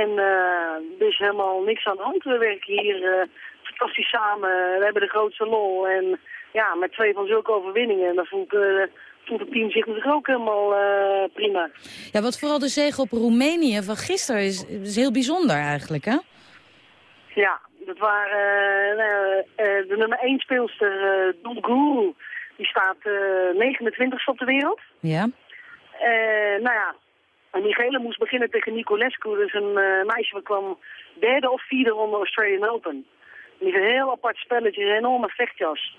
En uh, er is helemaal niks aan de hand. We werken hier uh, fantastisch samen. We hebben de grootste lol. En ja, met twee van zulke overwinningen, dan voelt, uh, voelt het team zich natuurlijk ook helemaal prima. Ja, wat vooral de zege op Roemenië van gisteren is, is heel bijzonder eigenlijk, hè? Ja, dat waren de nummer 1 speelster uh, Guru. Die staat 29 op de wereld. Ja. nou ja, en Michele moest beginnen tegen Nicolescu, dus een uh, meisje wat kwam derde of vierde ronde Australian Open. Die heeft een heel apart spelletje, een enorme vechtjas.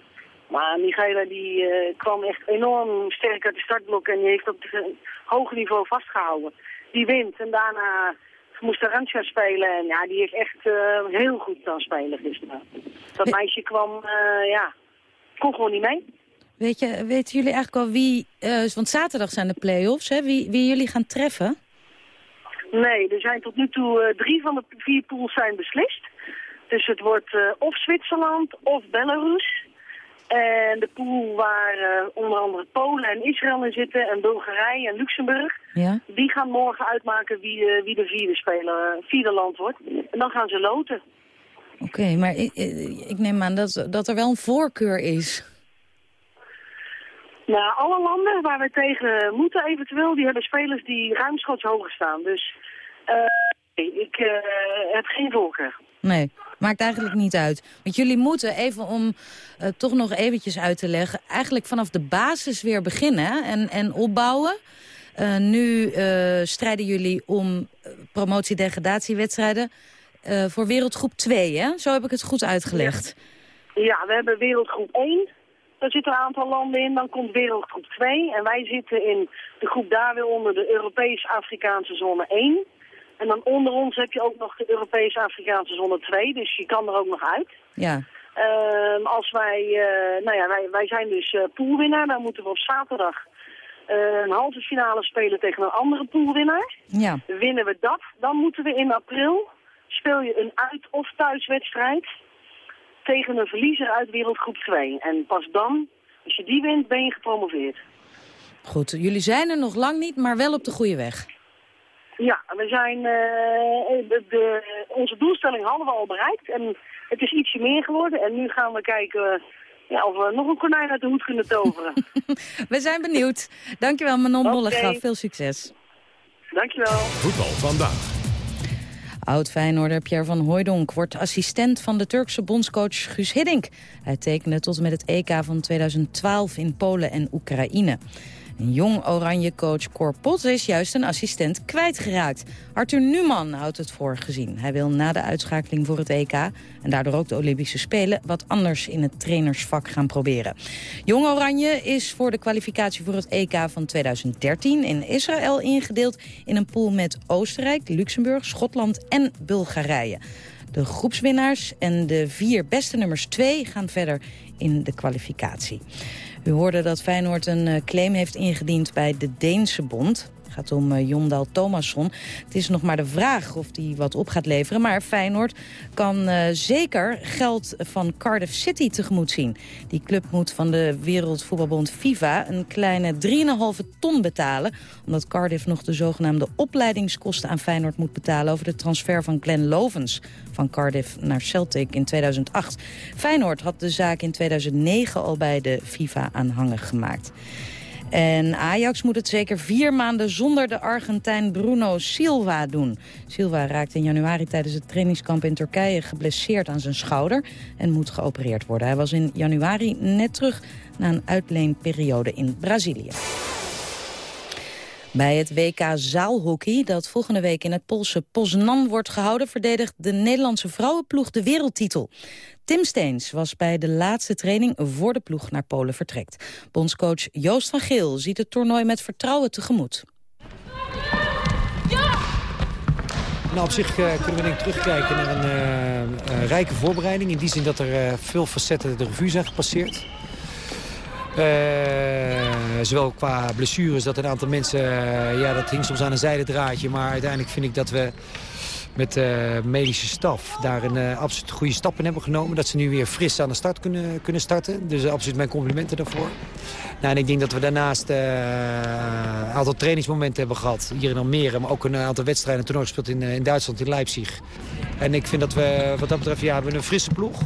Maar Michela die uh, kwam echt enorm sterk uit de startblok en die heeft op een hoog niveau vastgehouden. Die wint en daarna moest Arantxa spelen en ja, die heeft echt uh, heel goed dan spelen gisteren. Dat meisje kwam, ja, kon gewoon niet mee. Weet je, weten jullie eigenlijk al wie, uh, want zaterdag zijn de play-offs, hè, wie, wie jullie gaan treffen? Nee, er zijn tot nu toe uh, drie van de vier pools zijn beslist. Dus het wordt uh, of Zwitserland of Belarus. En de pool waar onder andere Polen en Israël in zitten en Bulgarije en Luxemburg. Ja? Die gaan morgen uitmaken wie, wie de vierde, speler, vierde land wordt. En dan gaan ze loten. Oké, okay, maar ik, ik neem aan dat, dat er wel een voorkeur is. Nou, alle landen waar we tegen moeten eventueel, die hebben spelers die ruimschoots hoger staan. Dus uh, ik uh, heb geen voorkeur. Nee, maakt eigenlijk niet uit. Want jullie moeten, even om uh, toch nog eventjes uit te leggen... eigenlijk vanaf de basis weer beginnen en, en opbouwen. nu strijden jullie om promotie-degradatiewedstrijden... voor wereldgroep 2, hè? Zo heb ik het goed uitgelegd. Ja, ja we hebben wereldgroep 1... Daar zitten een aantal landen in. Dan komt wereldgroep 2. En wij zitten in de groep daar weer onder de Europees-Afrikaanse zone 1. En dan onder ons heb je ook nog de Europees-Afrikaanse zone 2. Dus je kan er ook nog uit. Ja. Uh, als wij, uh, nou ja, wij, wij zijn dus uh, poolwinnaar. Dan moeten we op zaterdag uh, een halve finale spelen tegen een andere poolwinnaar. Ja. Winnen we dat, dan moeten we in april, speel je een uit- of thuiswedstrijd tegen een verliezer uit wereldgroep 2. En pas dan, als je die wint, ben je gepromoveerd. Goed, jullie zijn er nog lang niet, maar wel op de goede weg. Ja, we zijn, uh, de, de, onze doelstelling hadden we al bereikt. En het is ietsje meer geworden. En nu gaan we kijken ja, of we nog een konijn uit de hoed kunnen toveren. we zijn benieuwd. Dankjewel Manon okay. Bollegraf. Veel succes. Dankjewel. Voetbal vandaag. Oud-Feyenoorder Pierre van Hooijdonk wordt assistent van de Turkse bondscoach Guus Hiddink. Hij tekende tot en met het EK van 2012 in Polen en Oekraïne. Een jong oranje coach Cor Pot is juist een assistent kwijtgeraakt. Arthur Numan houdt het voor gezien. Hij wil na de uitschakeling voor het EK en daardoor ook de Olympische Spelen... wat anders in het trainersvak gaan proberen. Jong Oranje is voor de kwalificatie voor het EK van 2013 in Israël ingedeeld... in een pool met Oostenrijk, Luxemburg, Schotland en Bulgarije. De groepswinnaars en de vier beste nummers 2 gaan verder in de kwalificatie. U hoorde dat Feyenoord een eh, claim heeft ingediend bij de Deense bond. Gaat om uh, Jondal Thomasson. Het is nog maar de vraag of hij wat op gaat leveren. Maar Feyenoord kan uh, zeker geld van Cardiff City tegemoet zien. Die club moet van de Wereldvoetbalbond FIFA een kleine 3,5 ton betalen. Omdat Cardiff nog de zogenaamde opleidingskosten aan Feyenoord moet betalen... over de transfer van Glenn Lovens van Cardiff naar Celtic in 2008. Feyenoord had de zaak in 2009 al bij de FIFA aanhangig gemaakt. En Ajax moet het zeker vier maanden zonder de Argentijn Bruno Silva doen. Silva raakte in januari tijdens het trainingskamp in Turkije geblesseerd aan zijn schouder en moet geopereerd worden. Hij was in januari net terug na een uitleenperiode in Brazilië. Bij het WK zaalhockey, dat volgende week in het Poolse Poznan wordt gehouden... verdedigt de Nederlandse vrouwenploeg de wereldtitel. Tim Steens was bij de laatste training voor de ploeg naar Polen vertrekt. Bondscoach Joost van Geel ziet het toernooi met vertrouwen tegemoet. Nou, op zich uh, kunnen we denk terugkijken naar een uh, rijke voorbereiding. In die zin dat er uh, veel facetten de revue zijn gepasseerd. Zowel qua blessures, dat een aantal mensen... ja, dat hing soms aan een zijdendraadje. Maar uiteindelijk vind ik dat we met de medische staf daar een uh, absoluut goede stappen hebben genomen. Dat ze nu weer fris aan de start kunnen, kunnen starten. Dus absoluut mijn complimenten daarvoor. Nou, en ik denk dat we daarnaast een aantal trainingsmomenten hebben gehad. Hier in Almere, maar ook een aantal wedstrijden toernooi gespeeld in, in Duitsland, in Leipzig. En ik vind dat we wat dat betreft ja, hebben een frisse ploeg.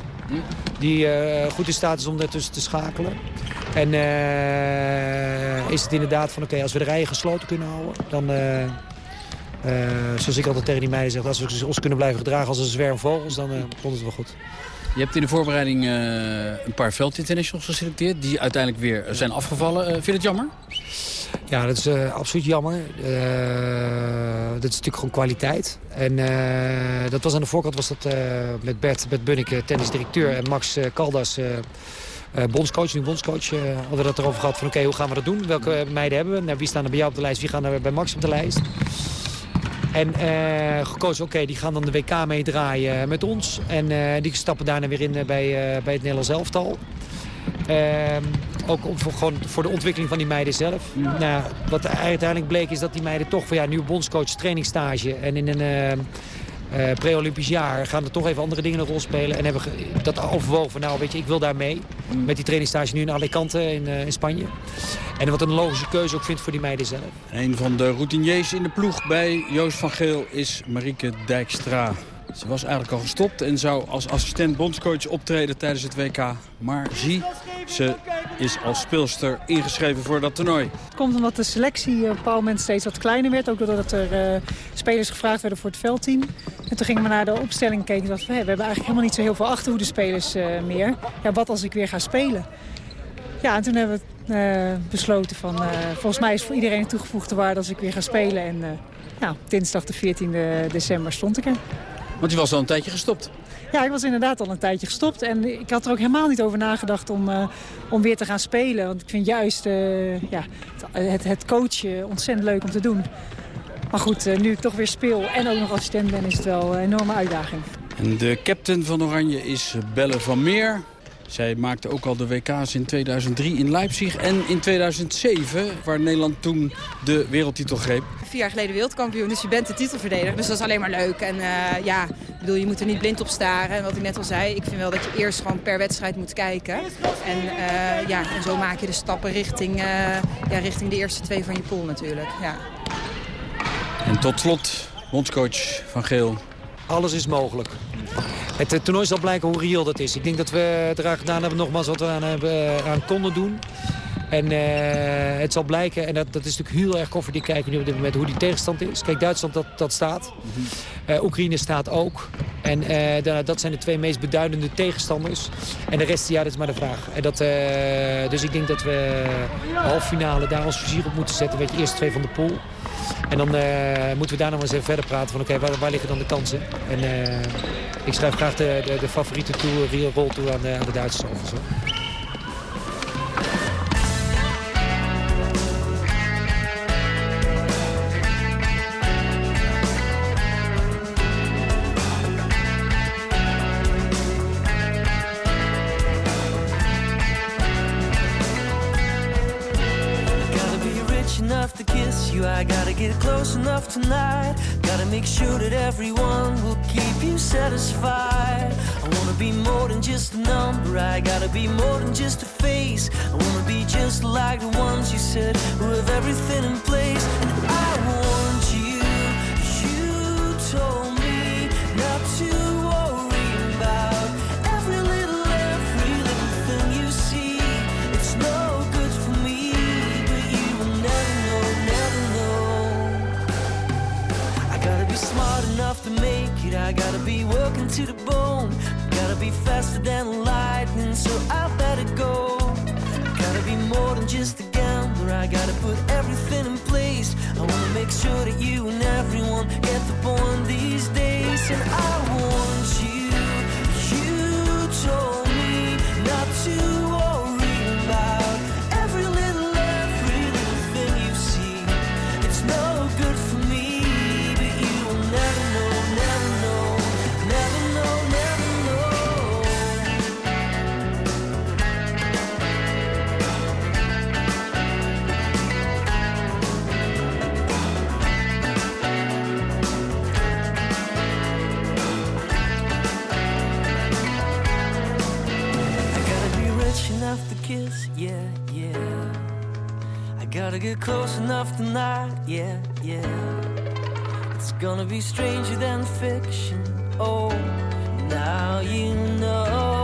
Die goed in staat is om daartussen te schakelen. En is het inderdaad van oké, als we de rijen gesloten kunnen houden... dan zoals ik altijd tegen die meiden zeg, als we ons kunnen blijven gedragen als een zwerm vogels, dan uh, komt het wel goed. Je hebt in de voorbereiding uh, een paar veldinternationals geselecteerd... die uiteindelijk weer zijn afgevallen. vind je het jammer? Ja, dat is absoluut jammer. dat is natuurlijk gewoon kwaliteit. En dat was aan de voorkant was dat met Bert, Bert Bunnik, tennisdirecteur... en Max Caldas, bondscoach, nu bondscoach, hadden we dat erover gehad van oké, okay, hoe gaan we dat doen? Welke meiden hebben we? Nou, wie staan er bij jou op de lijst? Wie gaan er bij Max op de lijst? En uh, gekozen, oké, die gaan dan de WK meedraaien met ons. En uh, die stappen daarna weer in uh, bij, bij het Nederlands elftal. Ehm, ook om, voor, gewoon voor de ontwikkeling van die meiden zelf. Nou, wat uiteindelijk bleek is dat die meiden toch... Voor, ja, nu bondscoach, trainingsstage en in een pre-Olympisch jaar gaan er toch even andere dingen een rol spelen. En hebben dat overwogen nou weet je, ik wil daar mee. Met die trainingstage nu in Alicante in, uh, in Spanje. En wat een logische keuze ook vindt voor die meiden zelf. Een van de routiniers in de ploeg bij Joost van Geel is Marieke Dijkstra. Ze was eigenlijk al gestopt en zou als assistent bondscoach optreden tijdens het WK. Maar zie, ze is als speelster ingeschreven voor dat toernooi. Het komt omdat de selectie op een bepaald moment steeds wat kleiner werd. Ook doordat er uh, spelers gevraagd werden voor het veldteam. En toen gingen we naar de opstelling kijken en dachten we, hebben eigenlijk helemaal niet zo heel veel achterhoede-spelers uh, meer. Ja, wat als ik weer ga spelen? Ja, en toen hebben we uh, besloten van, volgens mij is voor iedereen een toegevoegde waarde als ik weer ga spelen. En nou, dinsdag de 14 december stond ik er. Want je was al een tijdje gestopt. Ja, ik was inderdaad al een tijdje gestopt. En ik had er ook helemaal niet over nagedacht om, uh, om weer te gaan spelen. Want ik vind juist uh, ja, het, het coachen ontzettend leuk om te doen. Maar goed, uh, nu ik toch weer speel en ook nog assistent ben, is het wel een enorme uitdaging. En de captain van Oranje is Belle van Meer. Zij maakte ook al de WK's in 2003 in Leipzig en in 2007, waar Nederland toen de wereldtitel greep. Vier jaar geleden wereldkampioen, dus je bent de titelverdediger. Dus dat is alleen maar leuk. En uh, ja, bedoel, je moet er niet blind op staren. En wat ik net al zei, ik vind wel dat je eerst gewoon per wedstrijd moet kijken. En, uh, ja, en zo maak je de stappen richting, uh, ja, richting de eerste twee van je pool natuurlijk. Ja. En tot slot, bondscoach Van Geel. Alles is mogelijk. Het, het toernooi zal blijken hoe reëel dat is. Ik denk dat we eraan gedaan hebben nogmaals wat we aan, uh, aan konden doen. En uh, het zal blijken, en dat, dat is natuurlijk heel erg koffiedik kijken nu op dit moment, hoe die tegenstand is. Kijk, Duitsland dat, dat staat. Uh, Oekraïne staat ook. En uh, dat zijn de twee meest beduidende tegenstanders. En de rest, ja, dat is maar de vraag. En dat, dus ik denk dat we halve finale daar ons vizier op moeten zetten. Weet je, eerste twee van de pool. En dan uh, moeten we daar nog eens even verder praten van oké, waar, waar, liggen dan de kansen? En ik schrijf graag de, de, de favoriete toe, rol toe aan de, aan de. Enough tonight. Gotta make sure that everyone will keep you satisfied. I wanna be more than just a number. I gotta be more than just a face. I wanna be just like the ones you said who have everything in place. I gotta be working to the bone. Gotta be faster than lightning, so I better go. Gotta be more than just a gambler. I gotta put everything in place. I wanna make sure that you and everyone get the point these days. And I want enough to kiss, yeah, yeah. I gotta get close enough tonight, yeah, yeah. It's gonna be stranger than fiction. Oh, now you know.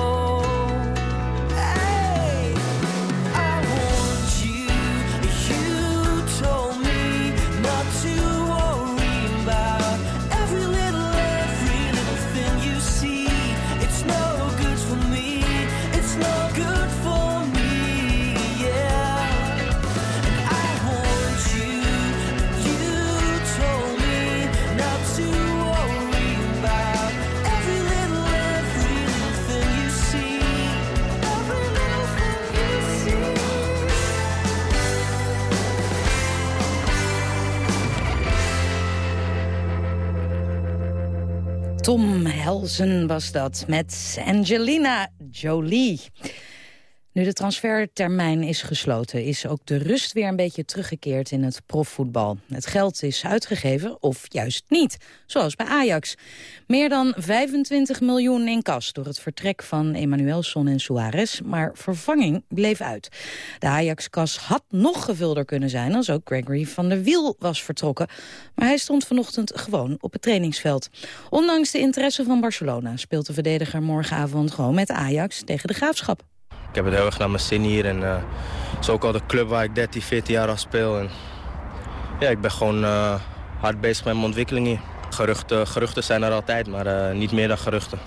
Tom Helzen was dat met Angelina Jolie. Nu de transfertermijn is gesloten, is ook de rust weer een beetje teruggekeerd in het profvoetbal. Het geld is uitgegeven, of juist niet, zoals bij Ajax. Meer dan 25 miljoen in kas door het vertrek van Emmanuelson en Suarez, maar vervanging bleef uit. De Ajax-kas had nog gevulder kunnen zijn als ook Gregory van der Wiel was vertrokken. Maar hij stond vanochtend gewoon op het trainingsveld. Ondanks de interesse van Barcelona speelt de verdediger morgenavond gewoon met Ajax tegen de Graafschap. Ik heb het heel erg naar mijn zin hier. En eh, het is ook al de club waar ik 13, 14 jaar al speel. En, ja, ik ben gewoon eh, hard bezig met mijn ontwikkeling hier. Geruchten, geruchten zijn er altijd, maar eh, niet meer dan geruchten.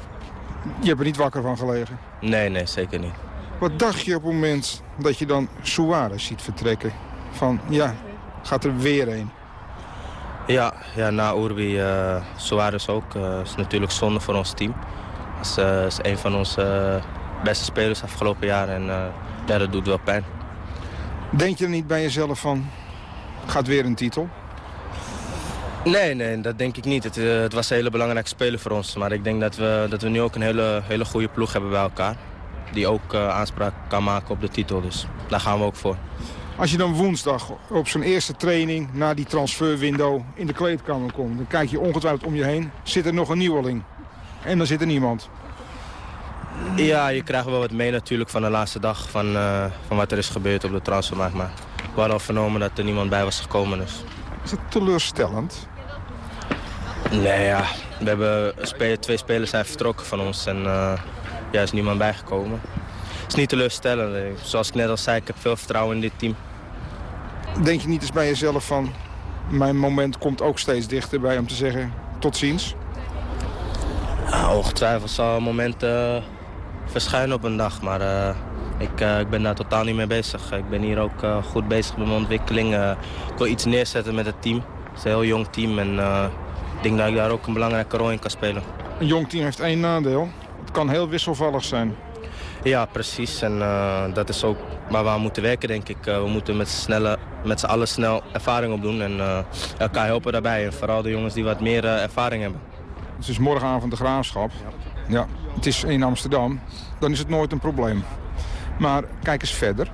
Je hebt er niet wakker van gelegen. Nee, nee, zeker niet. Wat dacht je op het moment dat je dan Suarez ziet vertrekken? Van, ja, gaat er weer een. Ja, ja na Urbi, eh Suarez ook. eh, is natuurlijk zonde voor ons team. Is, eh, is een van onze beste spelers afgelopen jaar. En eh, ja, dat doet wel pijn. Denk je er niet bij jezelf van, gaat weer een titel? Nee, nee, dat denk ik niet. Het, eh, het was een hele belangrijke speler voor ons. Maar ik denk dat we, dat we nu ook een hele, hele goede ploeg hebben bij elkaar. Die ook eh, aanspraak kan maken op de titel. Dus daar gaan we ook voor. Als je dan woensdag op zijn eerste training na die transferwindow in de kleedkamer komt... dan kijk je ongetwijfeld om je heen. Zit er nog een nieuweling? En dan zit er niemand. Ja, je krijgt wel wat mee natuurlijk van de laatste dag. Van, eh, van wat er is gebeurd op de transfermarkt. Maar we hadden al vernomen dat er niemand bij was gekomen. Dus. Is het teleurstellend? Nee, ja. We hebben twee spelers zijn vertrokken van ons. En eh ja, is niemand bijgekomen. Het is niet teleurstellend. Zoals ik net al zei, ik heb veel vertrouwen in dit team. Denk je niet eens bij jezelf van... mijn moment komt ook steeds dichterbij om te zeggen tot ziens? Uh, ongetwijfeld zal een moment uh, verschijnen op een dag, maar uh, ik, ik, ben daar totaal niet mee bezig. Ik ben hier ook goed bezig met mijn ontwikkeling. ik wil iets neerzetten met het team. Het is een heel jong team en ik denk dat ik daar ook een belangrijke rol in kan spelen. Een jong team heeft één nadeel. Het kan heel wisselvallig zijn. Ja, precies. En dat is ook waar we aan moeten werken, denk ik. we moeten met, snelle, met z'n allen snel ervaring opdoen en elkaar helpen daarbij. En vooral de jongens die wat meer ervaring hebben. Het is morgenavond de Graafschap. Ja, het is in Amsterdam. Dan is het nooit een probleem. Maar kijk eens verder.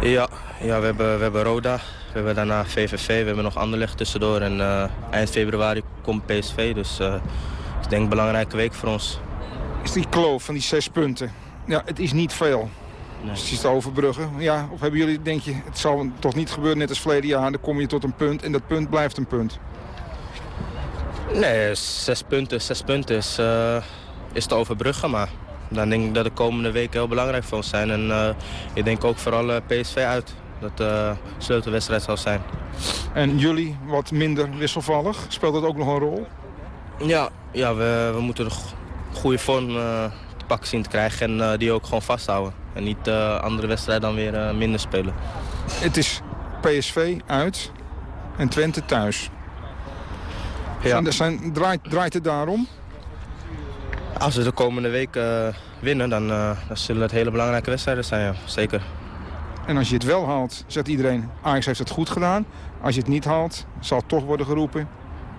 Ja, ja we, hebben, we hebben Roda. We hebben daarna VVV. We hebben nog Anderlecht tussendoor. En uh, eind februari komt PSV. Dus uh, ik denk een belangrijke week voor ons. Is die kloof van die zes punten? Ja, het is niet veel. Nee. Dus het is te overbruggen. Ja, of hebben jullie, denk je, het zal toch niet gebeuren net als verleden jaar. Dan kom je tot een punt en dat punt blijft een punt. Nee, zes punten, zes punten is, uh, is te overbruggen. Maar dan denk ik dat de komende weken heel belangrijk voor ons zijn. En uh, ik denk ook vooral uh, PSV uit. Dat de sleutelwedstrijd zal zijn. En jullie wat minder wisselvallig? Speelt dat ook nog een rol? Ja, ja we, we moeten de goede vorm te pakken zien te krijgen. En die ook gewoon vasthouden. En niet andere wedstrijden dan weer minder spelen. Het is PSV uit en Twente thuis. Ja. Zijn, draait, draait het daarom? Als we de komende week uh, winnen, dan, uh, dan, zullen het hele belangrijke wedstrijden zijn, ja. zeker. En als je het wel haalt, zegt iedereen, Ajax heeft het goed gedaan. Als je het niet haalt, zal het toch worden geroepen.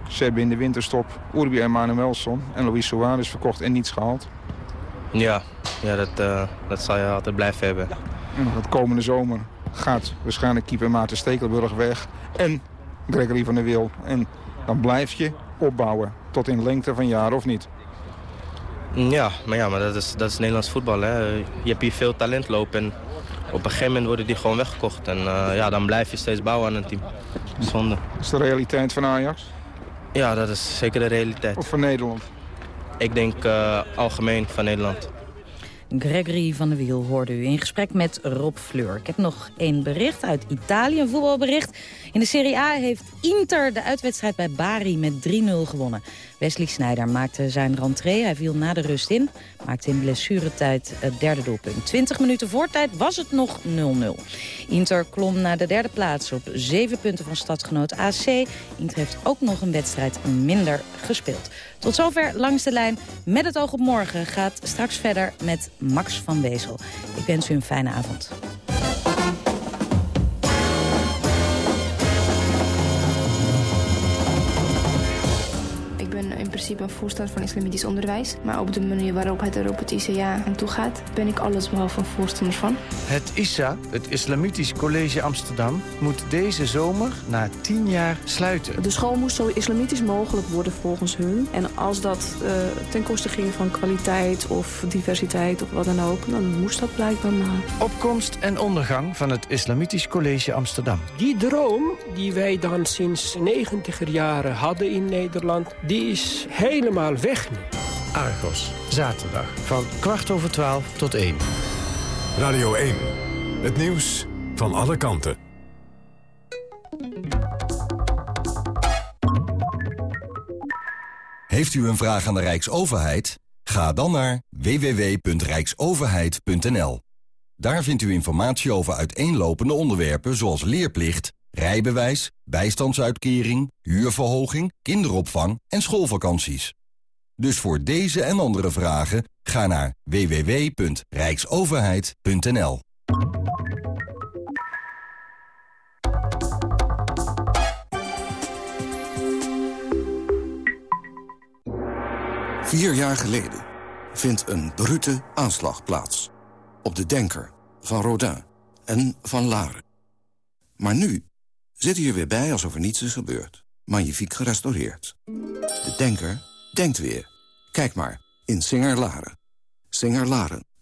Ze hebben in de winterstop Urbi en Manuelson en Luis Suarez verkocht en niets gehaald. Ja, ja dat, uh, dat zal je altijd blijven hebben. En dat komende zomer gaat waarschijnlijk keeper Maarten Stekelburg weg. En Gregory van der Wil. En dan blijf je opbouwen tot in lengte van jaren of niet. Ja, maar, ja, maar dat, is, dat is Nederlands voetbal. Hè. Je hebt hier veel talent lopen en op een gegeven moment worden die gewoon weggekocht. En uh, ja, dan blijf je steeds bouwen aan een team. Zonde. Dat is de realiteit van Ajax? Ja, dat is zeker de realiteit. Of van Nederland? Ik denk uh, algemeen van Nederland. Gregory van der Wiel hoorde u in gesprek met Rob Fleur. Ik heb nog één bericht uit Italië, een voetbalbericht. In de Serie A heeft Inter de uitwedstrijd bij Bari met 3-0 gewonnen. Wesley Sneijder maakte zijn rentree. Hij viel na de rust in. Maakte in blessuretijd het derde doelpunt. 20 minuten voor tijd was het nog 0-0. Inter klom naar de derde plaats op zeven punten van stadgenoot AC. Inter heeft ook nog een wedstrijd minder gespeeld. Tot zover langs de lijn. Met het oog op morgen gaat straks verder met Max van Wezel. Ik wens u een fijne avond. Principe een voorstander van islamitisch onderwijs. Maar op de manier waarop het er op het ICA aan toe gaat... ben ik alles behalve een voorstander van. Het ISA, het Islamitisch College Amsterdam... moet deze zomer na tien jaar sluiten. De school moest zo islamitisch mogelijk worden volgens hun. En als dat uh, ten koste ging van kwaliteit of diversiteit of wat dan ook... dan moest dat blijkbaar maar. Opkomst en ondergang van het Islamitisch College Amsterdam. Die droom die wij dan sinds negentiger jaren hadden in Nederland... die is helemaal weg nu. Argos, zaterdag van kwart over twaalf tot één. Radio 1, het nieuws van alle kanten. Heeft u een vraag aan de Rijksoverheid? Ga dan naar www.rijksoverheid.nl. Daar vindt u informatie over uiteenlopende onderwerpen zoals leerplicht rijbewijs, bijstandsuitkering, huurverhoging, kinderopvang en schoolvakanties. Dus voor deze en andere vragen ga naar www.rijksoverheid.nl. Vier jaar geleden vindt een brute aanslag plaats. Op de Denker van Rodin en van Laren. Maar nu zit hier weer bij alsof er niets is gebeurd. Magnifiek gerestaureerd. De denker denkt weer. Kijk maar, in Singer-Laren.